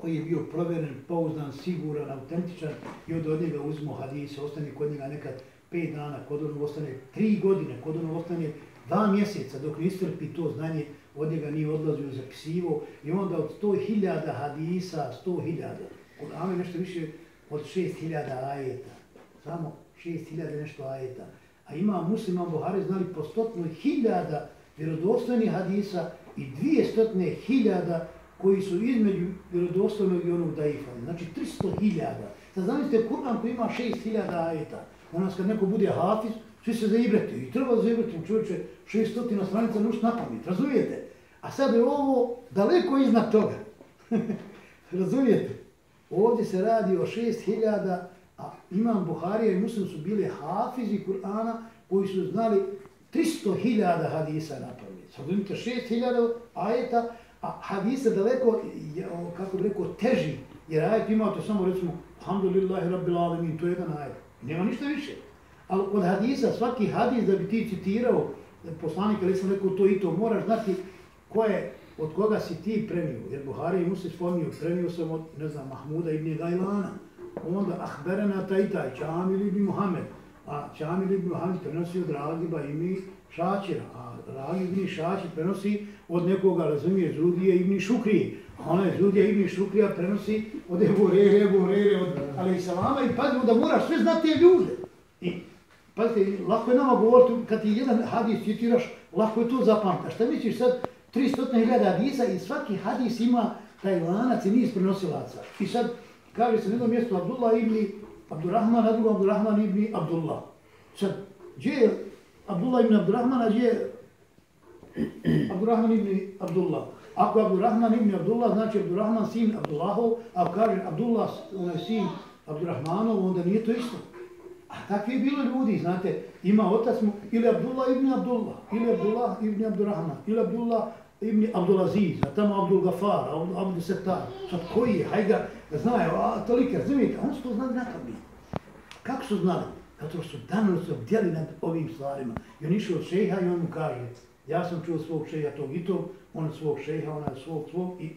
koji je bio proveren, pouzdan, siguran, autentičan i od, od njega uzmo hadise, ostane kod njega nekad 5 dana, kod onog ostane 3 godine, kod onog ostane 2 mjeseca, dok ne istrpi to znanje, od njega nije odlazio zapisivo i onda od 100.000 hadisa, 100.000, kod Ame nešto više od 6.000 ajeta, samo 6.000 nešto ajeta. A ima muslima Buhari znali po stotnoj hiljada vjerodostojnih hadisa i dvije stotne hiljada koji su između vjerodostojnog i onog daifa. Znači 300.000. Sad zamislite Kur'an koji ima 6.000 ajeta. Onas kad neko bude hafiz, svi se zaibrati. I treba zaibrati čovječe 600 stranica nuš na pamet. Razumijete? A sad je ovo daleko iznad toga. [laughs] Razumijete? Ovdje se radi o 6.000 A imam Buharija i Muslim su bili hafizi Kur'ana koji su znali 300.000 hadisa na. Sad vidite 6.000 ajeta, a hadisa daleko, kako bi rekao, teži. Jer ajet imate samo recimo Alhamdulillahi Rabbil Alamin, to je jedan ajet. Nema ništa više. Ali kod hadisa, svaki hadis da bi ti citirao, poslanik, ali sam rekao to i to, moraš znati ko je, od koga si ti premio. Jer Buhari i Muslim spomnio, premio sam od, ne znam, Mahmuda ibn Gajlana onda ahberena taj taj, Čamil ibn Muhammed, a Čamil ibn Muhammed prenosi od Ragiba mi šaćer, a Ragib ibn Šaćer prenosi od nekoga, razumije, Zudije ibn Šukrije, a onaj Zudija ibn Šukrija prenosi od Ebu Rere, Ebu Rere, od Ali Salama i pazimo da moraš sve znati te ljude. I pazite, lako je nama govoriti, kad ti jedan hadis citiraš, lako je to zapamta. Šta misliš sad, 300.000 hadisa i svaki hadis ima taj lanac i niz prenosilaca. I sad, kaže se na jednom mjestu Abdullah ibn Abdurrahman, na drugom Abdurrahman ibn Abdullah. Sad, gdje je Abdullah ibn Abdurrahman, a gdje je Abdurrahman ibn Abdullah? Ako je Abdurrahman ibn Abdullah, znači Abdurrahman sin Abdullahov, a kaže Abdullah, onaj sin Abdurrahmanov, onda nije to isto. A takvi je bilo ljudi, znate, ima otac mu, ili Abdullah ibn Abdullah, ili Abdullah ibn Abdurrahman, ili Abdullah ibn Abdulaziz, a tamo Abdul Gafar, Abdul Setar, sad koji je, hajde ga, znaju, a tolike, razumijete, on su to znali nakavni. Kako su znali? Zato su danas obdjeli nad ovim stvarima. I on išao od šeha i on mu kaže, ja sam čuo svog šeha tog i tog, on svog šeha, ona svog svog i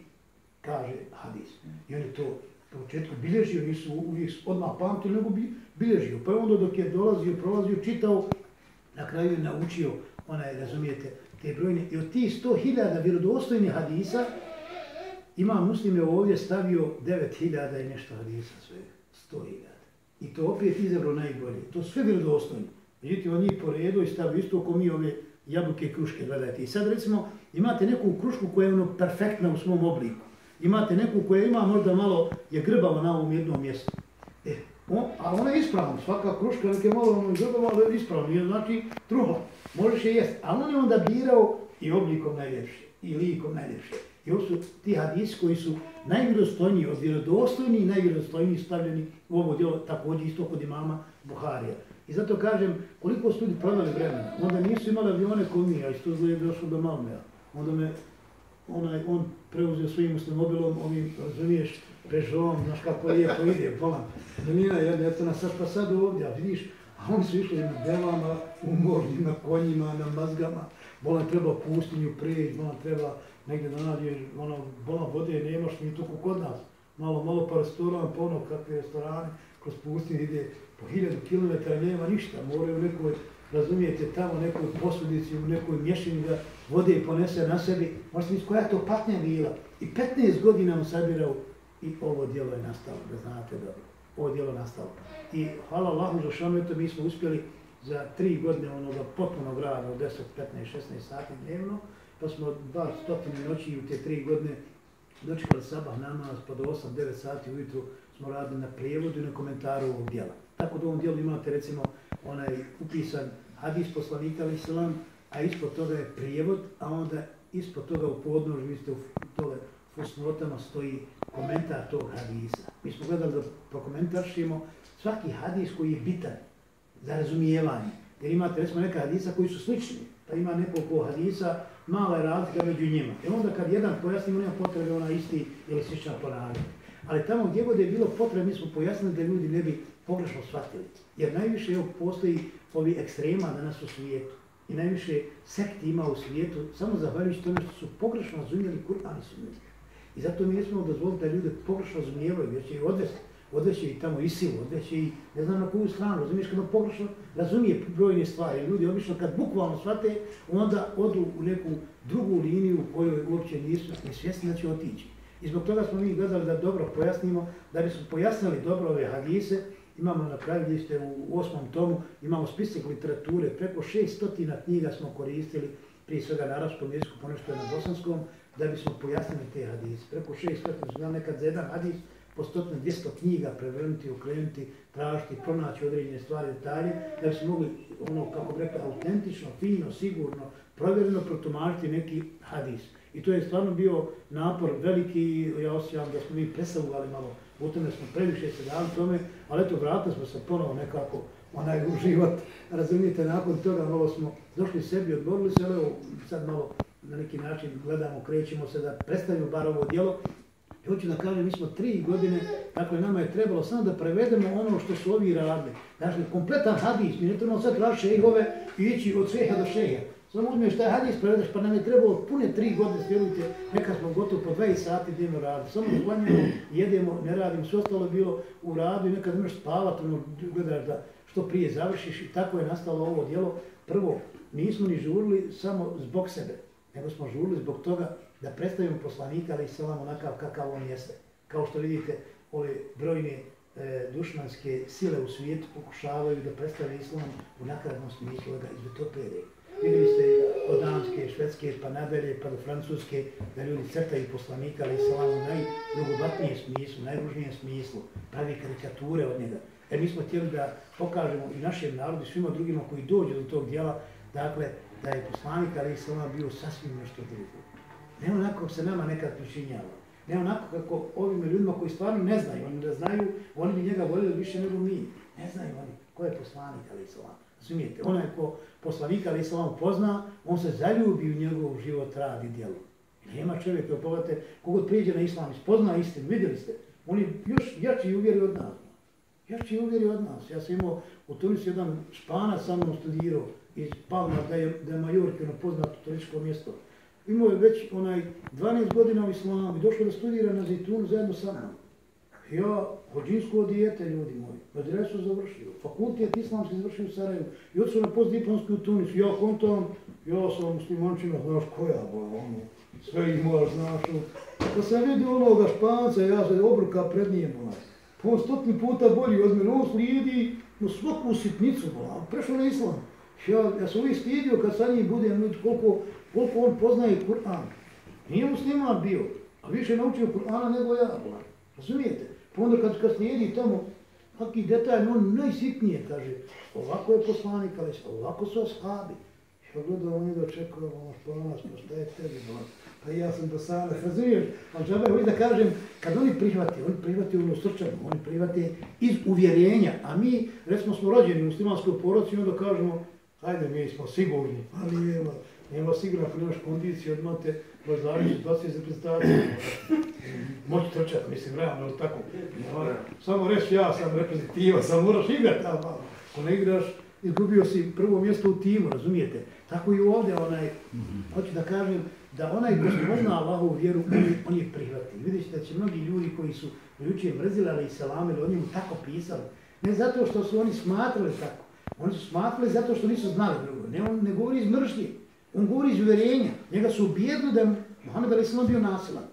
kaže hadis. I on je to po početku bilježio, nisu uvijek odmah pamtili, nego bi bilježio. Pa onda dok je dolazio, prolazio, čitao, na kraju je naučio, onaj, razumijete, te brojne. I od tih 100.000 vjerodostojnih hadisa, ima muslim je ovdje stavio devet hiljada i nešto hadisa sve. Sto hiljada. I to opet izabro najbolje. To sve vjerodostojni. Vidite, on njih po redu i stavi isto ko mi ove jabuke i kruške, gledajte. I sad recimo, imate neku krušku koja je ono perfektna u svom obliku. Imate neku koja ima možda malo je grbava na ovom jednom mjestu. E, on, a ona je ispravna, svaka kruška neke malo ono grbava, ali je ispravna, je znači truhla možeš je jesti. Ali on je onda birao i oblikom najljepše, i likom najljepše. I ovo su ti hadisi koji su najvjerostojniji, od vjerodostojniji i najvjerostojniji stavljeni u ovo djelo, također isto kod imama Buharija. I zato kažem, koliko su ljudi provali vremena, onda nisu imali avione ko mi, a isto je došlo do Malmeja. Onda me, onaj, on preuzeo svojim ustamobilom, ovim, razumiješ, Peugeotom, znaš kako lijepo ide, volam. Danina, ja, ja eto nas sad pa sad ovdje, a vidiš, a oni su išli na devama, u na konjima, na mazgama, volam treba pustinju prijeći, volam treba negdje da nađeš, ono, volam vode nemaš, mi to kod nas, malo, malo pa restoran, pa ono, kakve restorane, kroz pustinje ide, po hiljadu kilometara nema ništa, moraju nekoj, razumijete, tamo nekoj posudici, u nekoj mješini da vode ponese na sebi, možete misliti koja je to patnja bila. I 15 godina on sabirao i ovo dijelo je nastalo, da znate dobro. Ovo dijelo je nastalo. I hvala Allahu za šanu, eto mi smo uspjeli za tri godine onoga potpunog rada od 10, 15, 16 sati dnevno, pa smo bar stotine noći u te tri godine dočekali sabah namaz, pa do 8, 9 sati ujutru smo radili na prijevodu i na komentaru ovog dijela. Tako da u ovom dijelu imate recimo onaj upisan hadis poslanika ali islam, a ispod toga je prijevod, a onda ispod toga u podnožu, vi ste u tole fusnotama stoji komentar tog hadisa. Mi smo gledali da prokomentaršimo svaki hadis koji je bitan za razumijevanje. Jer imate recimo neka hadisa koji su slični, pa ima nekoliko hadisa, mala je razlika među njima. I onda kad jedan pojasnimo, nema potrebe ona isti ili slična ponavljati. Ali tamo gdje god je bilo potrebe, mi smo pojasnili da ljudi ne bi pogrešno shvatili. Jer najviše evo, postoji ovi ekstrema danas u svijetu. I najviše sekti ima u svijetu, samo zahvaljujući tome što su pogrešno razumijeli Kur'an i Sunnet. I zato mi nismo dozvoliti da ljude pogrešno razumijevaju, jer će ih odvesti. Odveće i tamo i silu, odveće i ne znam na koju stranu, razumiješ kada pogrešno razumije brojne stvari. Ljudi obično kad bukvalno shvate, onda odu u neku drugu liniju u kojoj uopće nisu ni svjesni da će otići. I zbog toga smo mi gledali da dobro pojasnimo, da bi smo pojasnili dobro ove hadise, imamo na kraju gdje ste u osmom tomu, imamo spisak literature, preko 600 knjiga smo koristili, prije svega na arabskom jeziku, ponešto je na bosanskom, da bismo pojasnili te hadise. Preko 600, smo nekad za jedan hadis, po stotne 200 knjiga prevrnuti, okrenuti, tražiti, pronaći određene stvari, detalje, da bi se mogli, ono, kako bi rekla, autentično, fino, sigurno, provjereno protumažiti neki hadis. I to je stvarno bio napor veliki, ja osjećam da smo mi presavuvali malo, u tome smo previše se dali tome, ali eto, vratili smo se ponovo nekako onaj u život, razumijete, nakon toga malo smo došli sebi, odborili se, ali sad malo na neki način gledamo, krećemo se da predstavimo bar ovo djelo. Hoću da kažem, mi smo tri godine, dakle, nama je trebalo samo da prevedemo ono što su ovi radili. Dakle, kompletan hadis, mi ne trebamo sad traži šehove i ići od šeha do šeha. Samo uzmeš taj hadis, prevedeš, pa nam je trebalo pune tri godine, svjelujte, neka smo gotovo po 20 sati dnevno radili. Samo zvanjamo, jedemo, ne radimo, sve ostalo je bilo u radu i nekad imaš spavati, ono, gledaš da što prije završiš i tako je nastalo ovo djelo. Prvo, nismo ni žurili samo zbog sebe, nego smo žurili zbog toga da predstavimo poslanika, ali i selam onakav kakav on jeste. Kao što vidite, ove brojne e, dušmanske sile u svijetu pokušavaju da predstave islam u nakladnom smislu da izbetopere. Vidjeli ste od Danske, Švedske, pa nadalje, pa do Francuske, da ljudi crtaju poslanika, ali i selam u najdugobatnijem smislu, najružnijem smislu, pravi karikature od njega. E mi smo htjeli da pokažemo i našem narodu, i svima drugima koji dođu do tog dijela, dakle, da je poslanik Ali Islama bio sasvim nešto drugo. Ne onako kako se nama nekad pričinjava. Ne onako kako ovim ljudima koji stvarno ne znaju, oni da znaju, oni bi njega voljeli više nego mi. Ne znaju oni ko je poslanik Ali islam. Razumijete, onaj ko poslanik Ali islam pozna, on se zaljubi u njegov život, rad i djelo. Nema čovjeka, pogledajte, kogod prijeđe na Islam, spozna istinu, vidjeli ste, oni još jači uvjeri od nas. Jači uvjeri od nas. Ja sam imao u Tunisu jedan španac sa mnom studirao, iz Palma, da je, da je Majorke, ono poznato turističko mjesto. Imao je već onaj 12 godina u islamu i došao da studira na Zitunu zajedno sa mnom. Ja, hođinsko dijete, ljudi moji, medresu završio, fakultet islamski završio u Sarajevu i odšao na postdiplomski u Tunisu. Ja kontam, ja sam muslimančina, znaš koja, bo, ono, sve ih moja znaš. Ono. Kad sam vidio onoga španca, ja se obruka pred njim, ono, Po stotni puta bolji od mene, on slijedi na svaku sitnicu, bo, prešao na islam. Ja, ja sam uvijek stidio kad sa njim budem koliko, koliko on poznaje Kur'an. Nije musliman bio, a više naučio Kur'ana nego ja. Razumijete? Pa onda kad, kad slijedi tamo, kakvi detalj, on najsitnije kaže, ovako je poslanik, ali ovako su ashabi. Ja gledam, oni da očekujem, ono što nas, pa šta je tebi, ono, pa ja sam do sada, razumiješ, ali žaba, hoći da kažem, kad oni prihvate, oni prihvate ono srčano, oni prihvate iz uvjerenja, a mi, recimo, smo rođeni u muslimanskoj porodci, onda kažemo, hajde, mi smo sigurni, ali nema, nema sigurno, ako nemaš kondiciju, odmah te bazari situacije za predstavljanje. Moći trčati, mislim, realno, ali tako. Samo reći, ja sam reprezentativa, sam moraš igrati, ali malo. Ako ne igraš, izgubio si prvo mjesto u timu, razumijete? Tako i ovdje, onaj, hoću da kažem, da onaj ko se pozna Allahovu vjeru, on, on je prihvati. Vidite da će mnogi ljudi koji su jučije mrzili, ali i salamili, oni mu tako pisali. Ne zato što su oni smatrali tako. Oni su smatrali zato što nisu znali drugo. Ne, on ne govori iz mržnje. On govori iz uverenja. Njega su ubijedili da je Mohamed Ali Islam bio nasilan.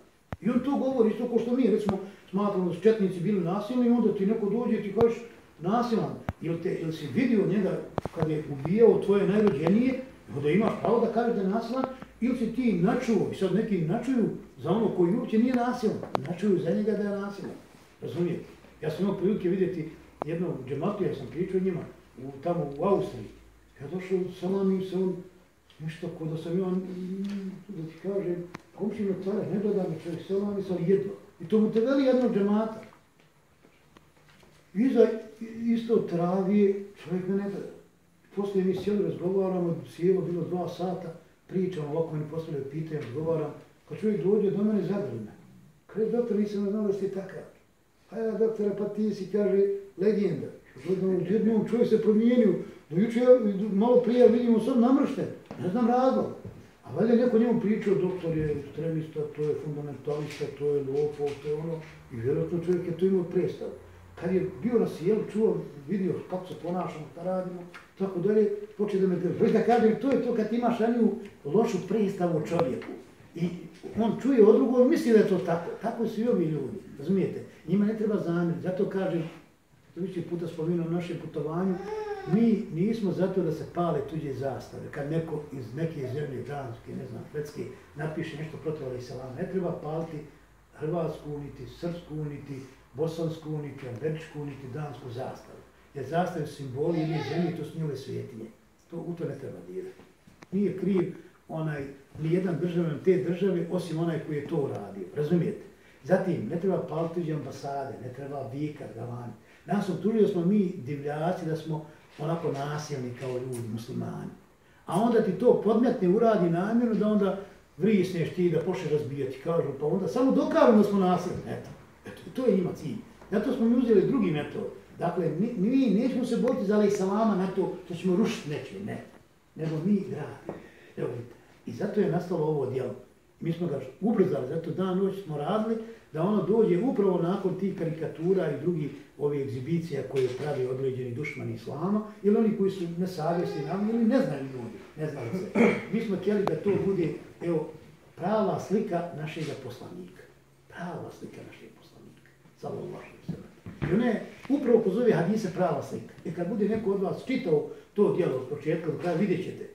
I on to govori isto ko što mi, recimo, smatramo da su četnici bili nasilni onda ti neko dođe i ti kažeš nasilan. Ili, te, ili si vidio njega kad je ubijao tvoje najrođenije, onda imaš pravo da kažeš da je nasilan, ili si ti načuo, i sad neki načuju za ono koji uopće nije nasilan, načuju za njega da je nasilan. Razumijete? Ja sam imao prilike vidjeti jednog džematu, ja sam pričao njima, u, tamo u Austriji. Ja došao sa nam se on, nešto ko da sam ja, mm, da ti kažem, komšino cara, ne doda mi čovjek, sa nam sam jedno. I to mu te veli jedno džemata. Iza isto travi čovjek me ne gleda. Poslije mi sjeli, razgovaramo, sjelo, bilo dva sata, pričamo, ovako mi postavljaju pitanje, razgovaram. Kad čovjek dođe do mene, zagrli me. Kaže, doktor, nisam znao da ste takav. A ja, doktore, pa ti si, kaže, legenda. Gledam, jednom čovjek se promijenio. Do juče, malo prije, vidimo sam namršten. Ne znam razlog. A valjda neko njemu pričao, doktor je ekstremista, to je fundamentalista, to je lopov, to je ono. I vjerojatno čovjek je to imao predstav. Kad je bio na sjelu, čuo, vidio kako se ponašamo, šta radimo, tako dalje, počeo da me gleda. Već da kažem, to je to kad imaš anju lošu predstavu o čovjeku. I on čuje od drugog, misli da je to tako. Tako su i ovi ljudi, razumijete? Njima ne treba zamjeriti. Zato kažem, više puta spomenuo našem putovanju, mi nismo zato da se pale tuđe zastave. Kad neko iz neke zemlje, Danske, ne znam, Švedske, napiše nešto protiv Ali ne treba paliti Hrvatsku, niti Srpsku, niti Bosansku, niti Američku, niti Dansku zastavu. Jer zastave su simboli jedne zemlje, to su njove svjetinje. To, u to ne treba dirati. Nije kriv onaj, nijedan državljan te države, osim onaj koji je to uradio. Razumijete? Zatim, ne treba paliti tuđe ambasade, ne treba vikati, gavaniti. Nas obtužili smo mi divljaci, da smo onako nasilni kao ljudi, muslimani. A onda ti to podmetne uradi namjerno da onda vrisneš ti da pošle razbijati, kažu, pa onda samo dokažu da smo nasilni. Eto, eto, to je ima cilj. Zato smo mi uzeli drugi metod. Dakle, mi, mi nećemo se boriti za salama na to što ćemo rušiti nečije, ne. Nego mi gradimo. Evo vidite. I zato je nastalo ovo djelo. Mi smo ga ubrzali, zato dan noć smo radili da ono dođe upravo nakon tih karikatura i drugih ove egzibicija koje pravi određeni dušmani islama, ili oni koji su nesavjesni nam, ili ne znaju ljudi, ne znaju se. Mi smo htjeli da to bude, evo, prava slika našeg poslanika. Prava slika našeg poslanika. Samo vašem se. I ona je upravo ko zove hadise prava slika. I kad bude neko od vas čitao to dijelo od početka do kraja, vidjet ćete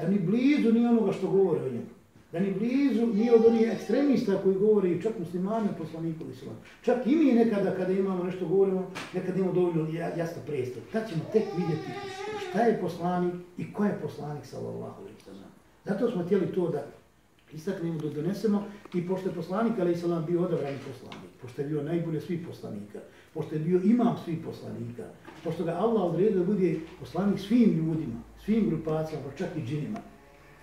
da ni blizu ni onoga što govore o njemu da ni blizu nije od onih ekstremista koji govori čak muslimani o poslaniku islam. Čak i mi nekada kada imamo nešto govorimo, nekada imamo dovoljno jasno predstav. Tad ćemo tek vidjeti šta je poslanik i ko je poslanik sallallahu alaihi sallam. Zato smo htjeli to da istaknemo, da donesemo i pošto je poslanik alaihi sallam bio odabrani poslanik, pošto je bio najbolje svih poslanika, pošto je bio imam svih poslanika, pošto ga Allah odredio da bude poslanik svim ljudima, svim grupacijama, pa čak i džinima.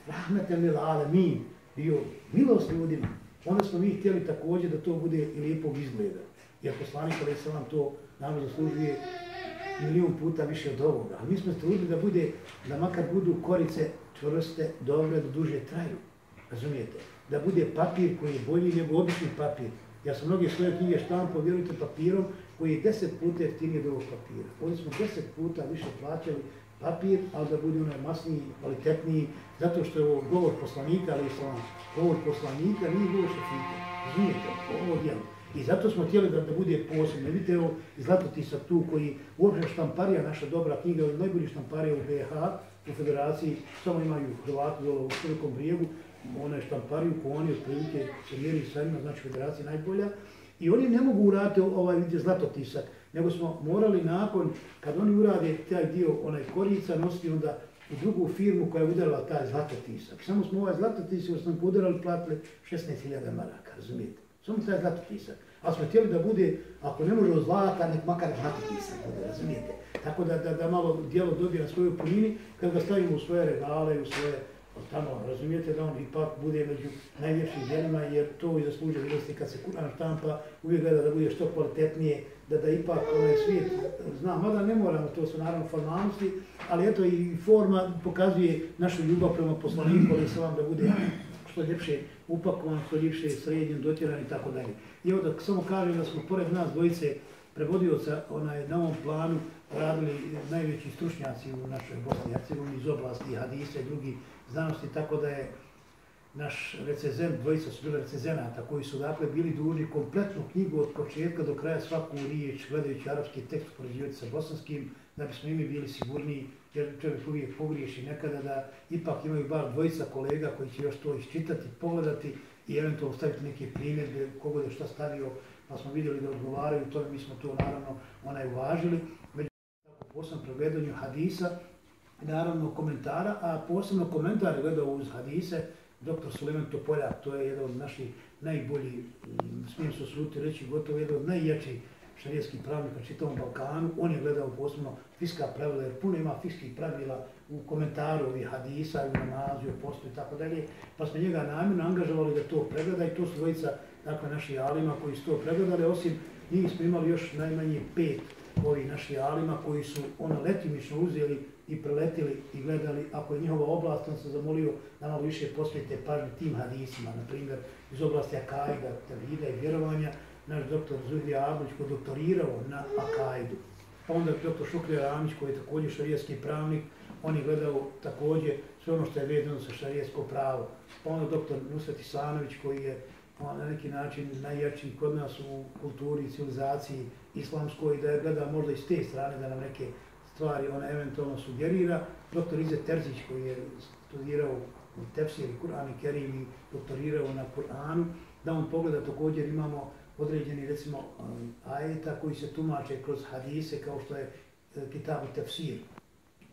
Rahmetan lil alemin, bio milost ljudima, onda smo mi htjeli također da to bude i lijepog izgleda. Jer poslanik Ali Salam to nam zaslužuje milijun puta više od ovoga. Ali mi smo trudili da bude, da makar budu korice čvrste, dobre, da duže traju. Razumijete? Da bude papir koji je bolji nego obični papir. Ja sam mnoge svoje knjige štampo, vjerujte, papirom koji je deset puta jeftinije od ovog papira. Ovdje smo deset puta više plaćali papir, ali da bude onaj masniji, kvalitetniji, zato što je ovo govor poslanika, ali sam govor poslanika, nije govor šefika. Razumijete, ovo ono djelo. I zato smo htjeli da, da bude posebno. Vidite, evo, Zlatotisa tu koji uopšte štamparija, naša dobra knjiga, od najbolji štamparija u BH, u federaciji, samo imaju Hrvati dole u Velikom brijegu, ona je štampariju, ko oni otprilike se mjeri sa njima, znači federacija najbolja. I oni ne mogu uraditi ovaj, vidite, Zlatotisak, nego smo morali nakon, kad oni urade taj dio, onaj korica, nositi onda u drugu firmu koja je udarala taj zlatotisak. Samo smo ovaj zlatotisak, smo udarali, platili 16.000 maraka, razumijete? Samo taj zlatotisak. Ali smo htjeli da bude, ako ne može od zlata, nek makar zlatotisak bude, razumijete? Tako da, da, da malo dijelo dobije na svoju punini, kad ga stavimo u svoje regale, u svoje tamo, razumijete da on ipak bude među najljepšim djelima, jer to i zaslužuje vidjeti kad se Kur'an štampa, uvijek gleda da bude što kvalitetnije, da da ipak onaj svijet zna, mada ne moramo, to su naravno formalnosti, ali eto i forma pokazuje našu ljubav prema poslaniku, ali se vam da bude što ljepše upakovan, što ljepše srednjen, dotjeran i tako dalje. I evo da samo kažem da smo pored nas dvojice prevodioca onaj, na ovom planu radili najveći stručnjaci u našoj Bosni i Hercegovini iz oblasti hadisa i znanosti, tako da je naš recezent, dvojica su bila recezenata koji su dakle bili dužni kompletnu knjigu od početka do kraja svaku riječ, gledajući arapski tekst poređivati sa bosanskim, da bismo imi bili sigurni jer čovjek uvijek pogriješi nekada da ipak imaju bar dvojica kolega koji će još to iščitati, pogledati i eventualno staviti neke primjedbe, kogod je šta stavio, pa smo vidjeli da odgovaraju, to mi smo to naravno onaj uvažili. Međutim, tako posebno prevedanju hadisa, naravno komentara, a posebno komentar gledao uz hadise, Doktor Suleman Topoljak, to je jedan od naših najboljih, mm, smijem se osuti reći, gotovo jedan od najjačih šarijetskih pravnika čitavom Balkanu. On je gledao posebno fiska pravila, jer puno ima fiskih pravila u komentaru ovih hadisa, u namazu, u postu i tako dalje. Pa smo njega namjerno angažovali da to pregleda i to su dvojica dakle, naših alima koji su to pregledali, osim njih smo imali još najmanje pet ovih naših alima koji su ono letimično uzeli i preletili i gledali, ako je njihova oblast, on se zamolio da malo više posvetite pažnje tim hadisima, na primjer iz oblasti Akaida, Tevhida i vjerovanja, naš doktor Zuhija Ablić koji doktorirao na Akaidu. Pa onda doktor Šuklija Ramić koji je također šarijetski pravnik, on je gledao također sve ono što je vedeno sa šarijetsko pravo. Pa onda doktor Nusret Isanović koji je na neki način najjači kod nas u kulturi i civilizaciji islamskoj, da je gleda možda i s te strane da nam neke stvari ona eventualno sugerira. Doktor Izet Terzić koji je studirao u tefsiri Kur'an i Kerim i doktorirao na Kur'anu, da on pogleda također imamo određeni recimo um, ajeta koji se tumače kroz hadise kao što je e, kitab kitab tefsir.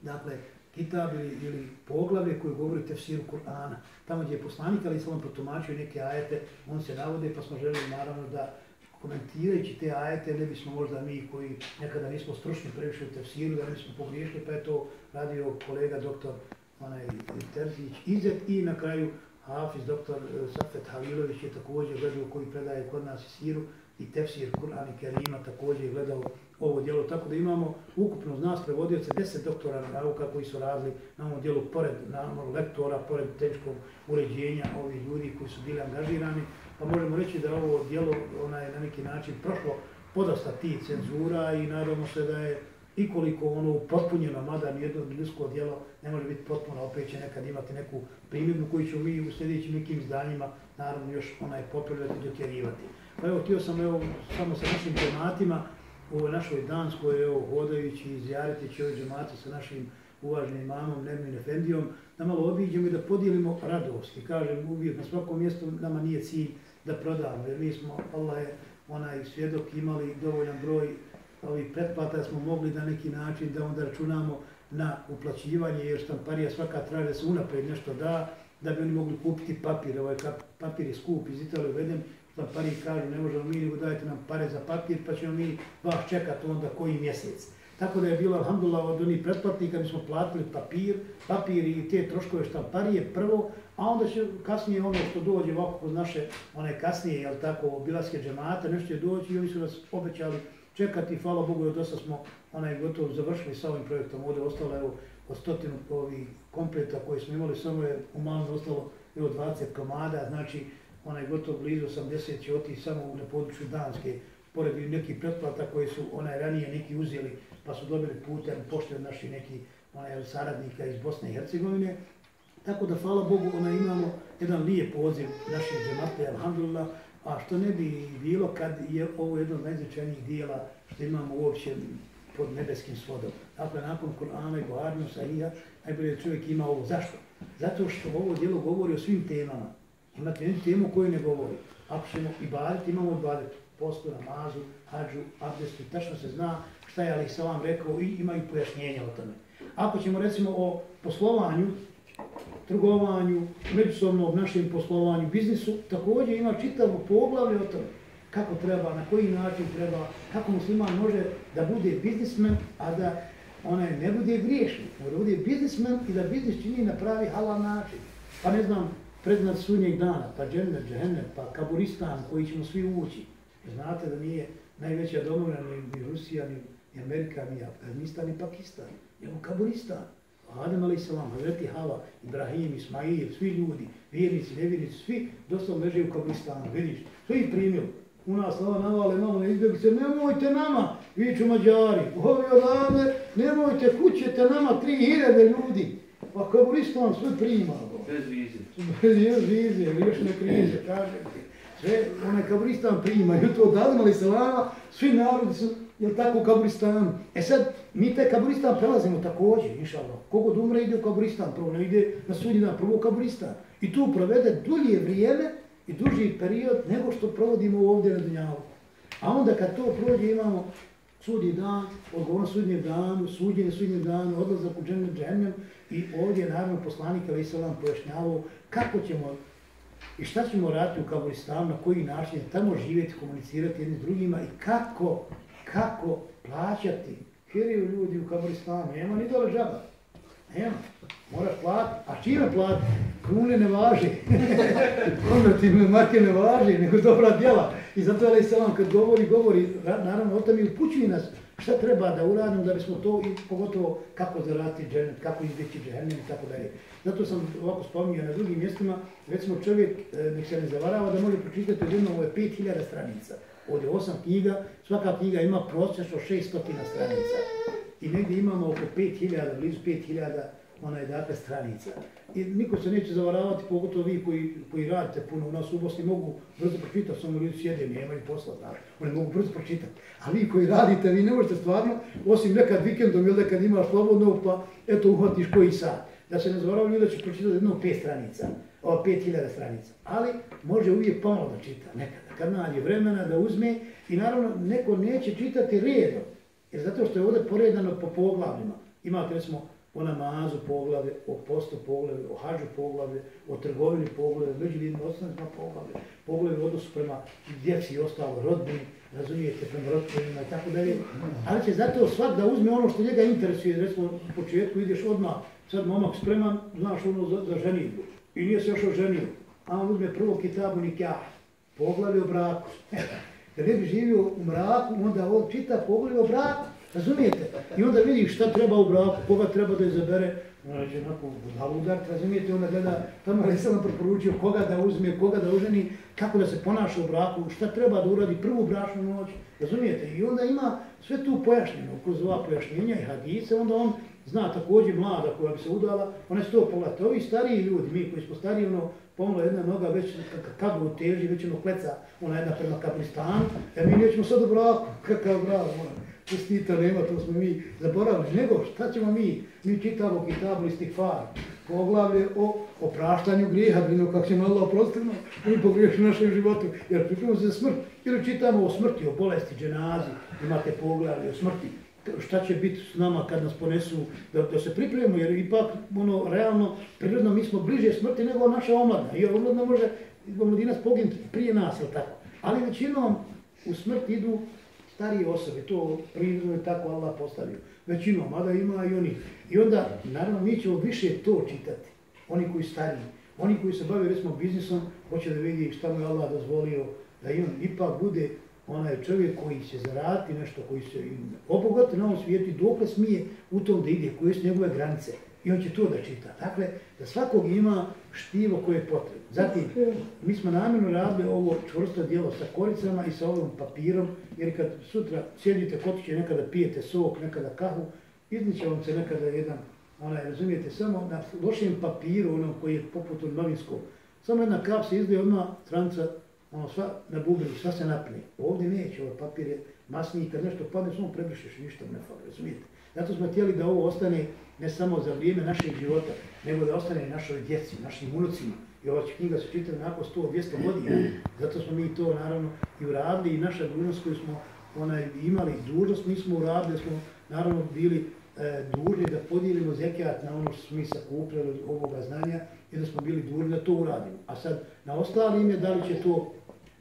Dakle, kitab ili, ili poglave koji govori tefsiru Kur'ana. Tamo gdje je poslanik ali sam protumačio neke ajete, on se navode pa smo želeli naravno da komentirajući te ajete, ne bismo možda mi koji nekada nismo stručni previše u tefsiru, da nismo pogriješili, pa je to radio kolega doktor onaj, Terzić Izet i na kraju Hafiz, doktor eh, Safet Halilović je također gledao koji predaje kod nas i siru i tefsir Kur'an i Kerima također gledao ovo dijelo, tako da imamo ukupno od nas prevodioce deset doktora nauka koji su radili na ovom dijelu pored na lektora, pored teškog uređenja ovih ljudi koji su bili angažirani, pa možemo reći da ovo dijelo ona je na neki način prošlo podosta ti cenzura i nadamo se da je i koliko ono potpunjeno, mada nijedno ljudsko dijelo ne može biti potpuno, opet će nekad imati neku primjedbu koju ćemo mi u sljedećim nekim izdanjima naravno još onaj popravljati i dotjerivati. Pa evo, htio sam evo, samo sa našim džematima u našoj Danskoj, evo, hodajući i će ove džemate sa našim uvaženim imamom Nermin Efendijom, da malo obiđemo i da podijelimo radost. I kažem, uvijek na svakom mjestu nama nije cilj da prodamo, jer mi smo, Allah je onaj svjedok, imali dovoljan broj ovih pretplata, smo mogli na neki način da onda računamo na uplaćivanje, jer štamparija svaka traže se unapred nešto da, da bi oni mogli kupiti papir. Ovaj papir je skup iz Italije uveden, štampari kažu ne možemo mi, nego dajte nam pare za papir, pa ćemo mi vas čekati onda koji mjesec. Tako da je bilo, alhamdulillah, od onih pretplatnika, mi smo platili papir, papir i te troškove štamparije prvo, a onda će kasnije ono što dođe ovako kod naše, one kasnije, jel tako, bilaske džemate, nešto će doći i oni su nas obećali čekati, hvala Bogu, od dosta smo onaj gotovo završili sa ovim projektom, ovdje ostalo evo od stotinu ovih kompleta koje smo imali, samo je u malom ostalo evo 20 komada, znači onaj gotovo blizu 80 će otići samo na području Danske, pored nekih pretplata koje su onaj ranije neki uzeli, pa su dobili putem pošte od naših neki onaj, saradnika iz Bosne i Hercegovine. Tako da, hvala Bogu, ona imamo jedan lijep poziv naših džemate, alhamdulillah, a što ne bi bilo kad je ovo jedno od najznačajnijih dijela što imamo uopće pod nebeskim svodom. Dakle, nakon Kur'ana i Buharinu, Sahija, najbolje čovjek ima ovo. Zašto? Zato što ovo dijelo govori o svim temama. Imate jednu temu koju ne govori. Ako ćemo i baditi, imamo baditi postu, namazu, hađu, abdestu, tačno se zna šta je Ali Salam rekao i imaju pojašnjenja o tome. Ako ćemo recimo o poslovanju, trgovanju, međusobno našem poslovanju, biznisu, također ima čitavo poglavlje o tome kako treba, na koji način treba, kako musliman može da bude biznismen, a da onaj ne bude griješnik, da bude biznismen i da biznis čini na pravi halal način. Pa ne znam, prednad sunnjeg dana, pa džennet, džennet, pa kaburistan koji ćemo svi ući. Znate da nije najveća domovina ni, ni Rusija, ni, ni Amerika, ni Afganistan, ni Pakistan, nego kaburistan. Adem a.s. Hazreti Hava, Ibrahim, Ismail, svi ljudi, vjernici, nevjernici, svi dosta leže u kaburistanu, vidiš, sve ih primili u nas ova navale malo ne izbjegi se, nemojte nama, vi ću mađari, ovi odavde, nemojte, kućete nama tri hiljade ljudi. Pa kaburista vam sve prima. Bez vize. Bez vize, još ne krize, kažem E, onaj kaburistan prima, i to odavde mali selama, svi narodi su, jel tako, u kaburistanu. E sad, mi te kaburistan prelazimo također, inšalno. Kogod umre ide u kaburistan, prvo ne ide na sudnji dan, prvo u kaburistan. I tu provede dulje vrijeme, i duži period nego što provodimo ovdje na Dunjavu. A onda kad to prođe imamo sudnji dan, odgovorno sudnjem danu, suđenje sudnjem danu, odlazak u džennu džennem i ovdje je naravno poslanik Ali Salam pojašnjavao kako ćemo i šta ćemo raditi u Kabulistanu, na koji način tamo živjeti, komunicirati jedni s drugima i kako, kako plaćati. Hiriju ljudi u Kabulistanu, nema ni dole džaba. Nema. Moraš platiti. A čime platiti? Krune ne važi. [laughs] Konvertivne marke ne važi, nego dobra djela. I zato je Selam kad govori, govori, naravno, o tome upućuje nas šta treba da uradimo da bismo to i pogotovo kako zaraditi dženet, kako izbjeći dženet i tako dalje. Zato sam ovako spominjao na drugim mjestima, recimo čovjek, e, nek se ne zavarava, da može pročitati od ovo ove 5000 stranica. Ovdje osam knjiga, svaka knjiga ima prosječno 600 stranica. I negdje imamo oko 5000, blizu 5000 onaj dakle stranica. I niko se neće zavaravati, pogotovo vi koji, koji radite puno u nas u Bosni, mogu brzo pročitati, samo ljudi sjede, nemaju posla, znači, oni mogu brzo pročitati. A vi koji radite, vi ne možete stvarno, osim nekad vikendom ili kad imaš slobodno, pa eto uhvatiš koji sat. Da se ne zavaravaju ljudi da će pročitati jedno pet stranica, o pet hiljada stranica. Ali može uvijek pomalo da čita, nekada, kad nađe vremena da uzme i naravno neko neće čitati redom, jer zato što je ovdje poredano po poglavljima. Imate, recimo, o namazu poglave, o postu poglave, o hađu poglave, o trgovini poglave, među jednim ostancima poglave, poglave u odnosu prema djeci i ostalo rodbini, razumijete, prema rodbinima i tako dalje. Ali će zato svak da uzme ono što njega interesuje, recimo u početku ideš odmah, sad momak spreman, znaš ono za, za ženitbu i nije se još oženio, a on uzme prvo kitabu nikah, poglavlje o braku. Da ne bi živio u mraku, onda on čita poglavlje o braku. Razumijete? I onda vidi šta treba u braku, koga treba da izabere. Znači, onako, budalu udar, razumijete? ona gleda, tamo je sam preporučio koga da uzme, koga da uženi, kako da se ponaša u braku, šta treba da uradi prvu brašnu noć. Razumijete? I onda ima sve tu pojašnjeno, kroz ova pojašnjenja i hadice, onda on zna također mlada koja bi se udala, ona se to pogledati. Ovi stariji ljudi, mi koji smo stariji, ono, pomalo jedna noga već kako teži, već ono kleca, ona jedna prema kapristanu, jer mi nećemo sad u braku, kakav brak, ono Čestita nema, to smo mi zaboravili. Nego, šta ćemo mi? Mi čitamo kitabu iz tih far, poglavlje o opraštanju grijeha, bilo kako ćemo Allah oprostiti, mi pogriješi našem životu, jer pripremamo se za smrt, ili čitamo o smrti, o bolesti, dženazi, imate poglavlje o smrti, šta će biti s nama kad nas ponesu, da, da se pripremimo, jer ipak, ono, realno, prirodno, mi smo bliže smrti nego naša omladna, jer omladna može, omladina poginuti prije nas, ili tako. Ali većinom u smrt idu starije osobe, to prirodno je tako Allah postavio. Većinom, mada ima i oni. I onda, naravno, mi ćemo više to čitati. Oni koji stariji, oni koji se bave, recimo, biznisom, hoće da vidi šta mu je Allah dozvolio, da i on ipak bude onaj čovjek koji će zaraditi nešto, koji se obogati na ovom svijetu i dok smije u tom da ide, koje su njegove granice. I on će to da čita. Dakle, da svakog ima štivo koje je potrebno. Zatim, mi smo namjerno radili ovo čvrsto dijelo sa koricama i sa ovim papirom, jer kad sutra sjedite kod će nekada pijete sok, nekada kahu, izniće vam se nekada jedan, onaj, razumijete, samo na lošem papiru, onom koji je poput od novinskog, samo jedna kap se izdaje odmah stranca, ono sva na bubri, sva se napne. Ovdje neće, ovaj papir je masniji, kad nešto padne, samo prebrišeš, ništa ne fali, razumijete. Zato smo htjeli da ovo ostane ne samo za vrijeme našeg života, nego da ostane našoj djeci, našim unucima. I ova knjiga se čita nakon 100-200 godina. Zato smo mi to naravno i uradili i naša dužnost koju smo onaj, imali dužnost, mi smo uradili, smo naravno bili e, dužni da podijelimo zekijat na ono što smo mi sakupljali od ovoga znanja i da smo bili dužni da to uradimo. A sad, na ostalim je da li će to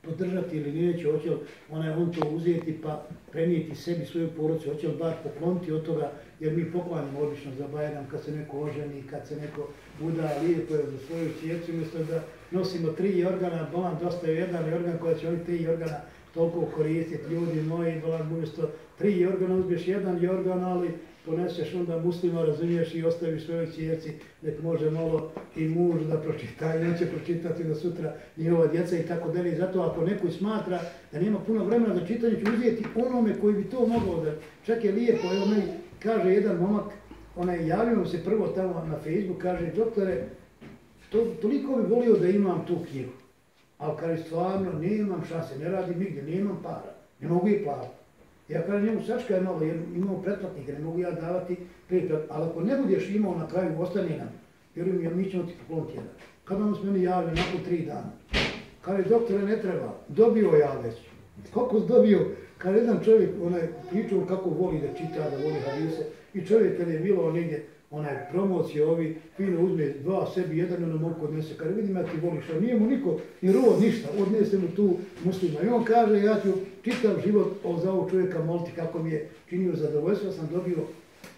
podržati ili neće, hoće li onaj on to uzeti pa prenijeti sebi svoju porodcu, hoće li bar pokloniti od toga, jer mi poklanimo obično za Bajram kad se neko oženi, kad se neko buda lijepo je za svoju cijecu, umjesto da nosimo tri organa, bolan dosta je jedan organ koja će oni tri organa toliko koristiti, ljudi moji, bolan umjesto tri organa uzmeš jedan organ, ali poneseš onda muslima, razumiješ i ostaviš svojoj cijeci, nek može malo i muž da pročita i neće pročitati da sutra njihova djeca i tako dalje. Zato ako neko smatra da nema puno vremena za čitanje, ću uzeti onome koji bi to mogao da... Čak je lijepo, evo meni kaže jedan momak, onaj, javio se prvo tamo na Facebook, kaže, doktore, to, toliko bi volio da imam tu knjigu. Ali kaže, stvarno, nemam šanse, ne radim nigdje, nemam para, ne mogu je platiti. Ja kažem njemu, sačka je malo, jer imamo pretplatnika, ne mogu ja davati pretplat, ali ako ne budeš imao na kraju, ostane nam, vjerujem, jer mi ćemo ti pokloniti jedan. Kad vam se meni javio, nakon tri dana, kada je doktore ne treba, dobio ja već. Koliko se dobio, kada jedan čovjek onaj, pričao kako voli da čita, da voli hadise, i čovjek kada je bilo negdje, onaj promocije ovi, fino uzme dva sebi, jedan ono mogu odnese, kada vidim ja ti voliš, a nije mu niko, ni rod, ništa, odnese mu tu muslima. I on kaže, ja ću čitav život o, za ovog čovjeka moliti kako mi je činio zadovoljstvo, sam dobio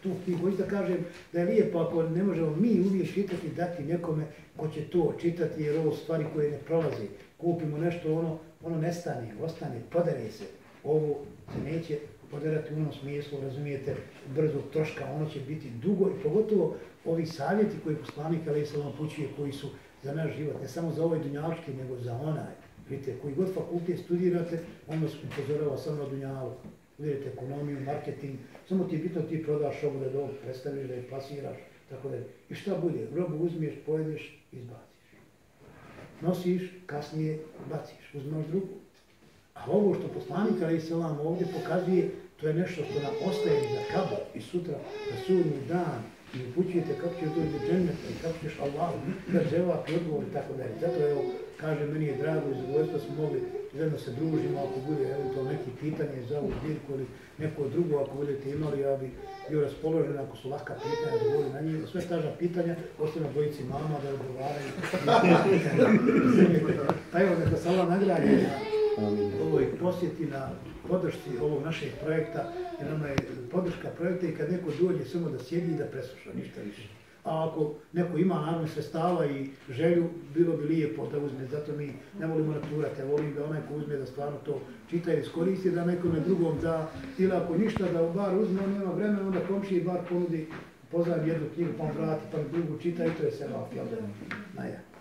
tu knjigu. Isto kažem da je lijepo pa ako ne možemo mi uvijek čitati, dati nekome ko će to čitati, jer ovo stvari koje ne prolazi. Kupimo nešto, ono, ono nestane, ostane, podare se. Ovo se neće poderati u onom smislu, razumijete, brzog troška, ono će biti dugo i pogotovo ovi savjeti koji poslanik Ali pućuje, koji su za naš život, ne samo za ovaj dunjalički, nego za onaj. Vidite, koji god fakultet studirate, on vas upozorava samo na dunjavu. Vidite, ekonomiju, marketing, samo ti je bitno ti prodaš robu da dobro predstaviš, da je plasiraš, tako da I šta bude? Robu uzmiješ, pojedeš, izbaciš. Nosiš, kasnije baciš, uzmaš drugu. A ovo što poslanik Ali Selam ovdje pokazuje, to je nešto što nam ostaje za kabar i sutra na sudnji dan i upućujete kako će doći do dženeta i kako ćeš Allah da zevati odgovor i tako dalje. Zato evo, kaže, meni je drago i zadovoljstvo smo mogli zajedno se družimo, ako bude eventualno neki pitanje za ovu zbirku ili neko drugo, ako budete imali, ja bi bio raspoložen ako su lahka pitanja, da govorim na njih. Sve staža pitanja, ostaje na dvojici mama da odgovaraju. [laughs] pa evo, neka se Allah nagradi ovoj posjeti na podršci ovog našeg projekta, jer nama je podrška projekta i kad neko dođe samo da sjedi i da presluša, ništa više. A ako neko ima naravno sredstava i želju, bilo bi lijepo da uzme, zato mi ne volimo naturate, volim da onaj ko uzme da stvarno to čita i iskoristi, da nekome drugom da, ili ako ništa da bar uzme, on nema vremena, onda komši bar ponudi, pozdravim jednu knjigu, pa on vrati, pa drugu čita i to je sve malo, jel da?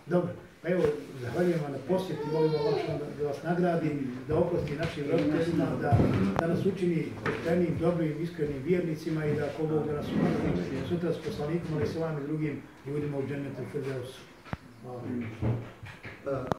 Dobro. Pa evo, zahvaljujem vam na posjeti, volimo vas da vas nagradi, da oprosti našim roditeljima, da, da nas učini poštenim, dobrim, iskrenim vjernicima i da ako Bog da nas učini sutra s poslanikom, ali se vam i drugim ljudima u džennetu Firdausu. Hvala.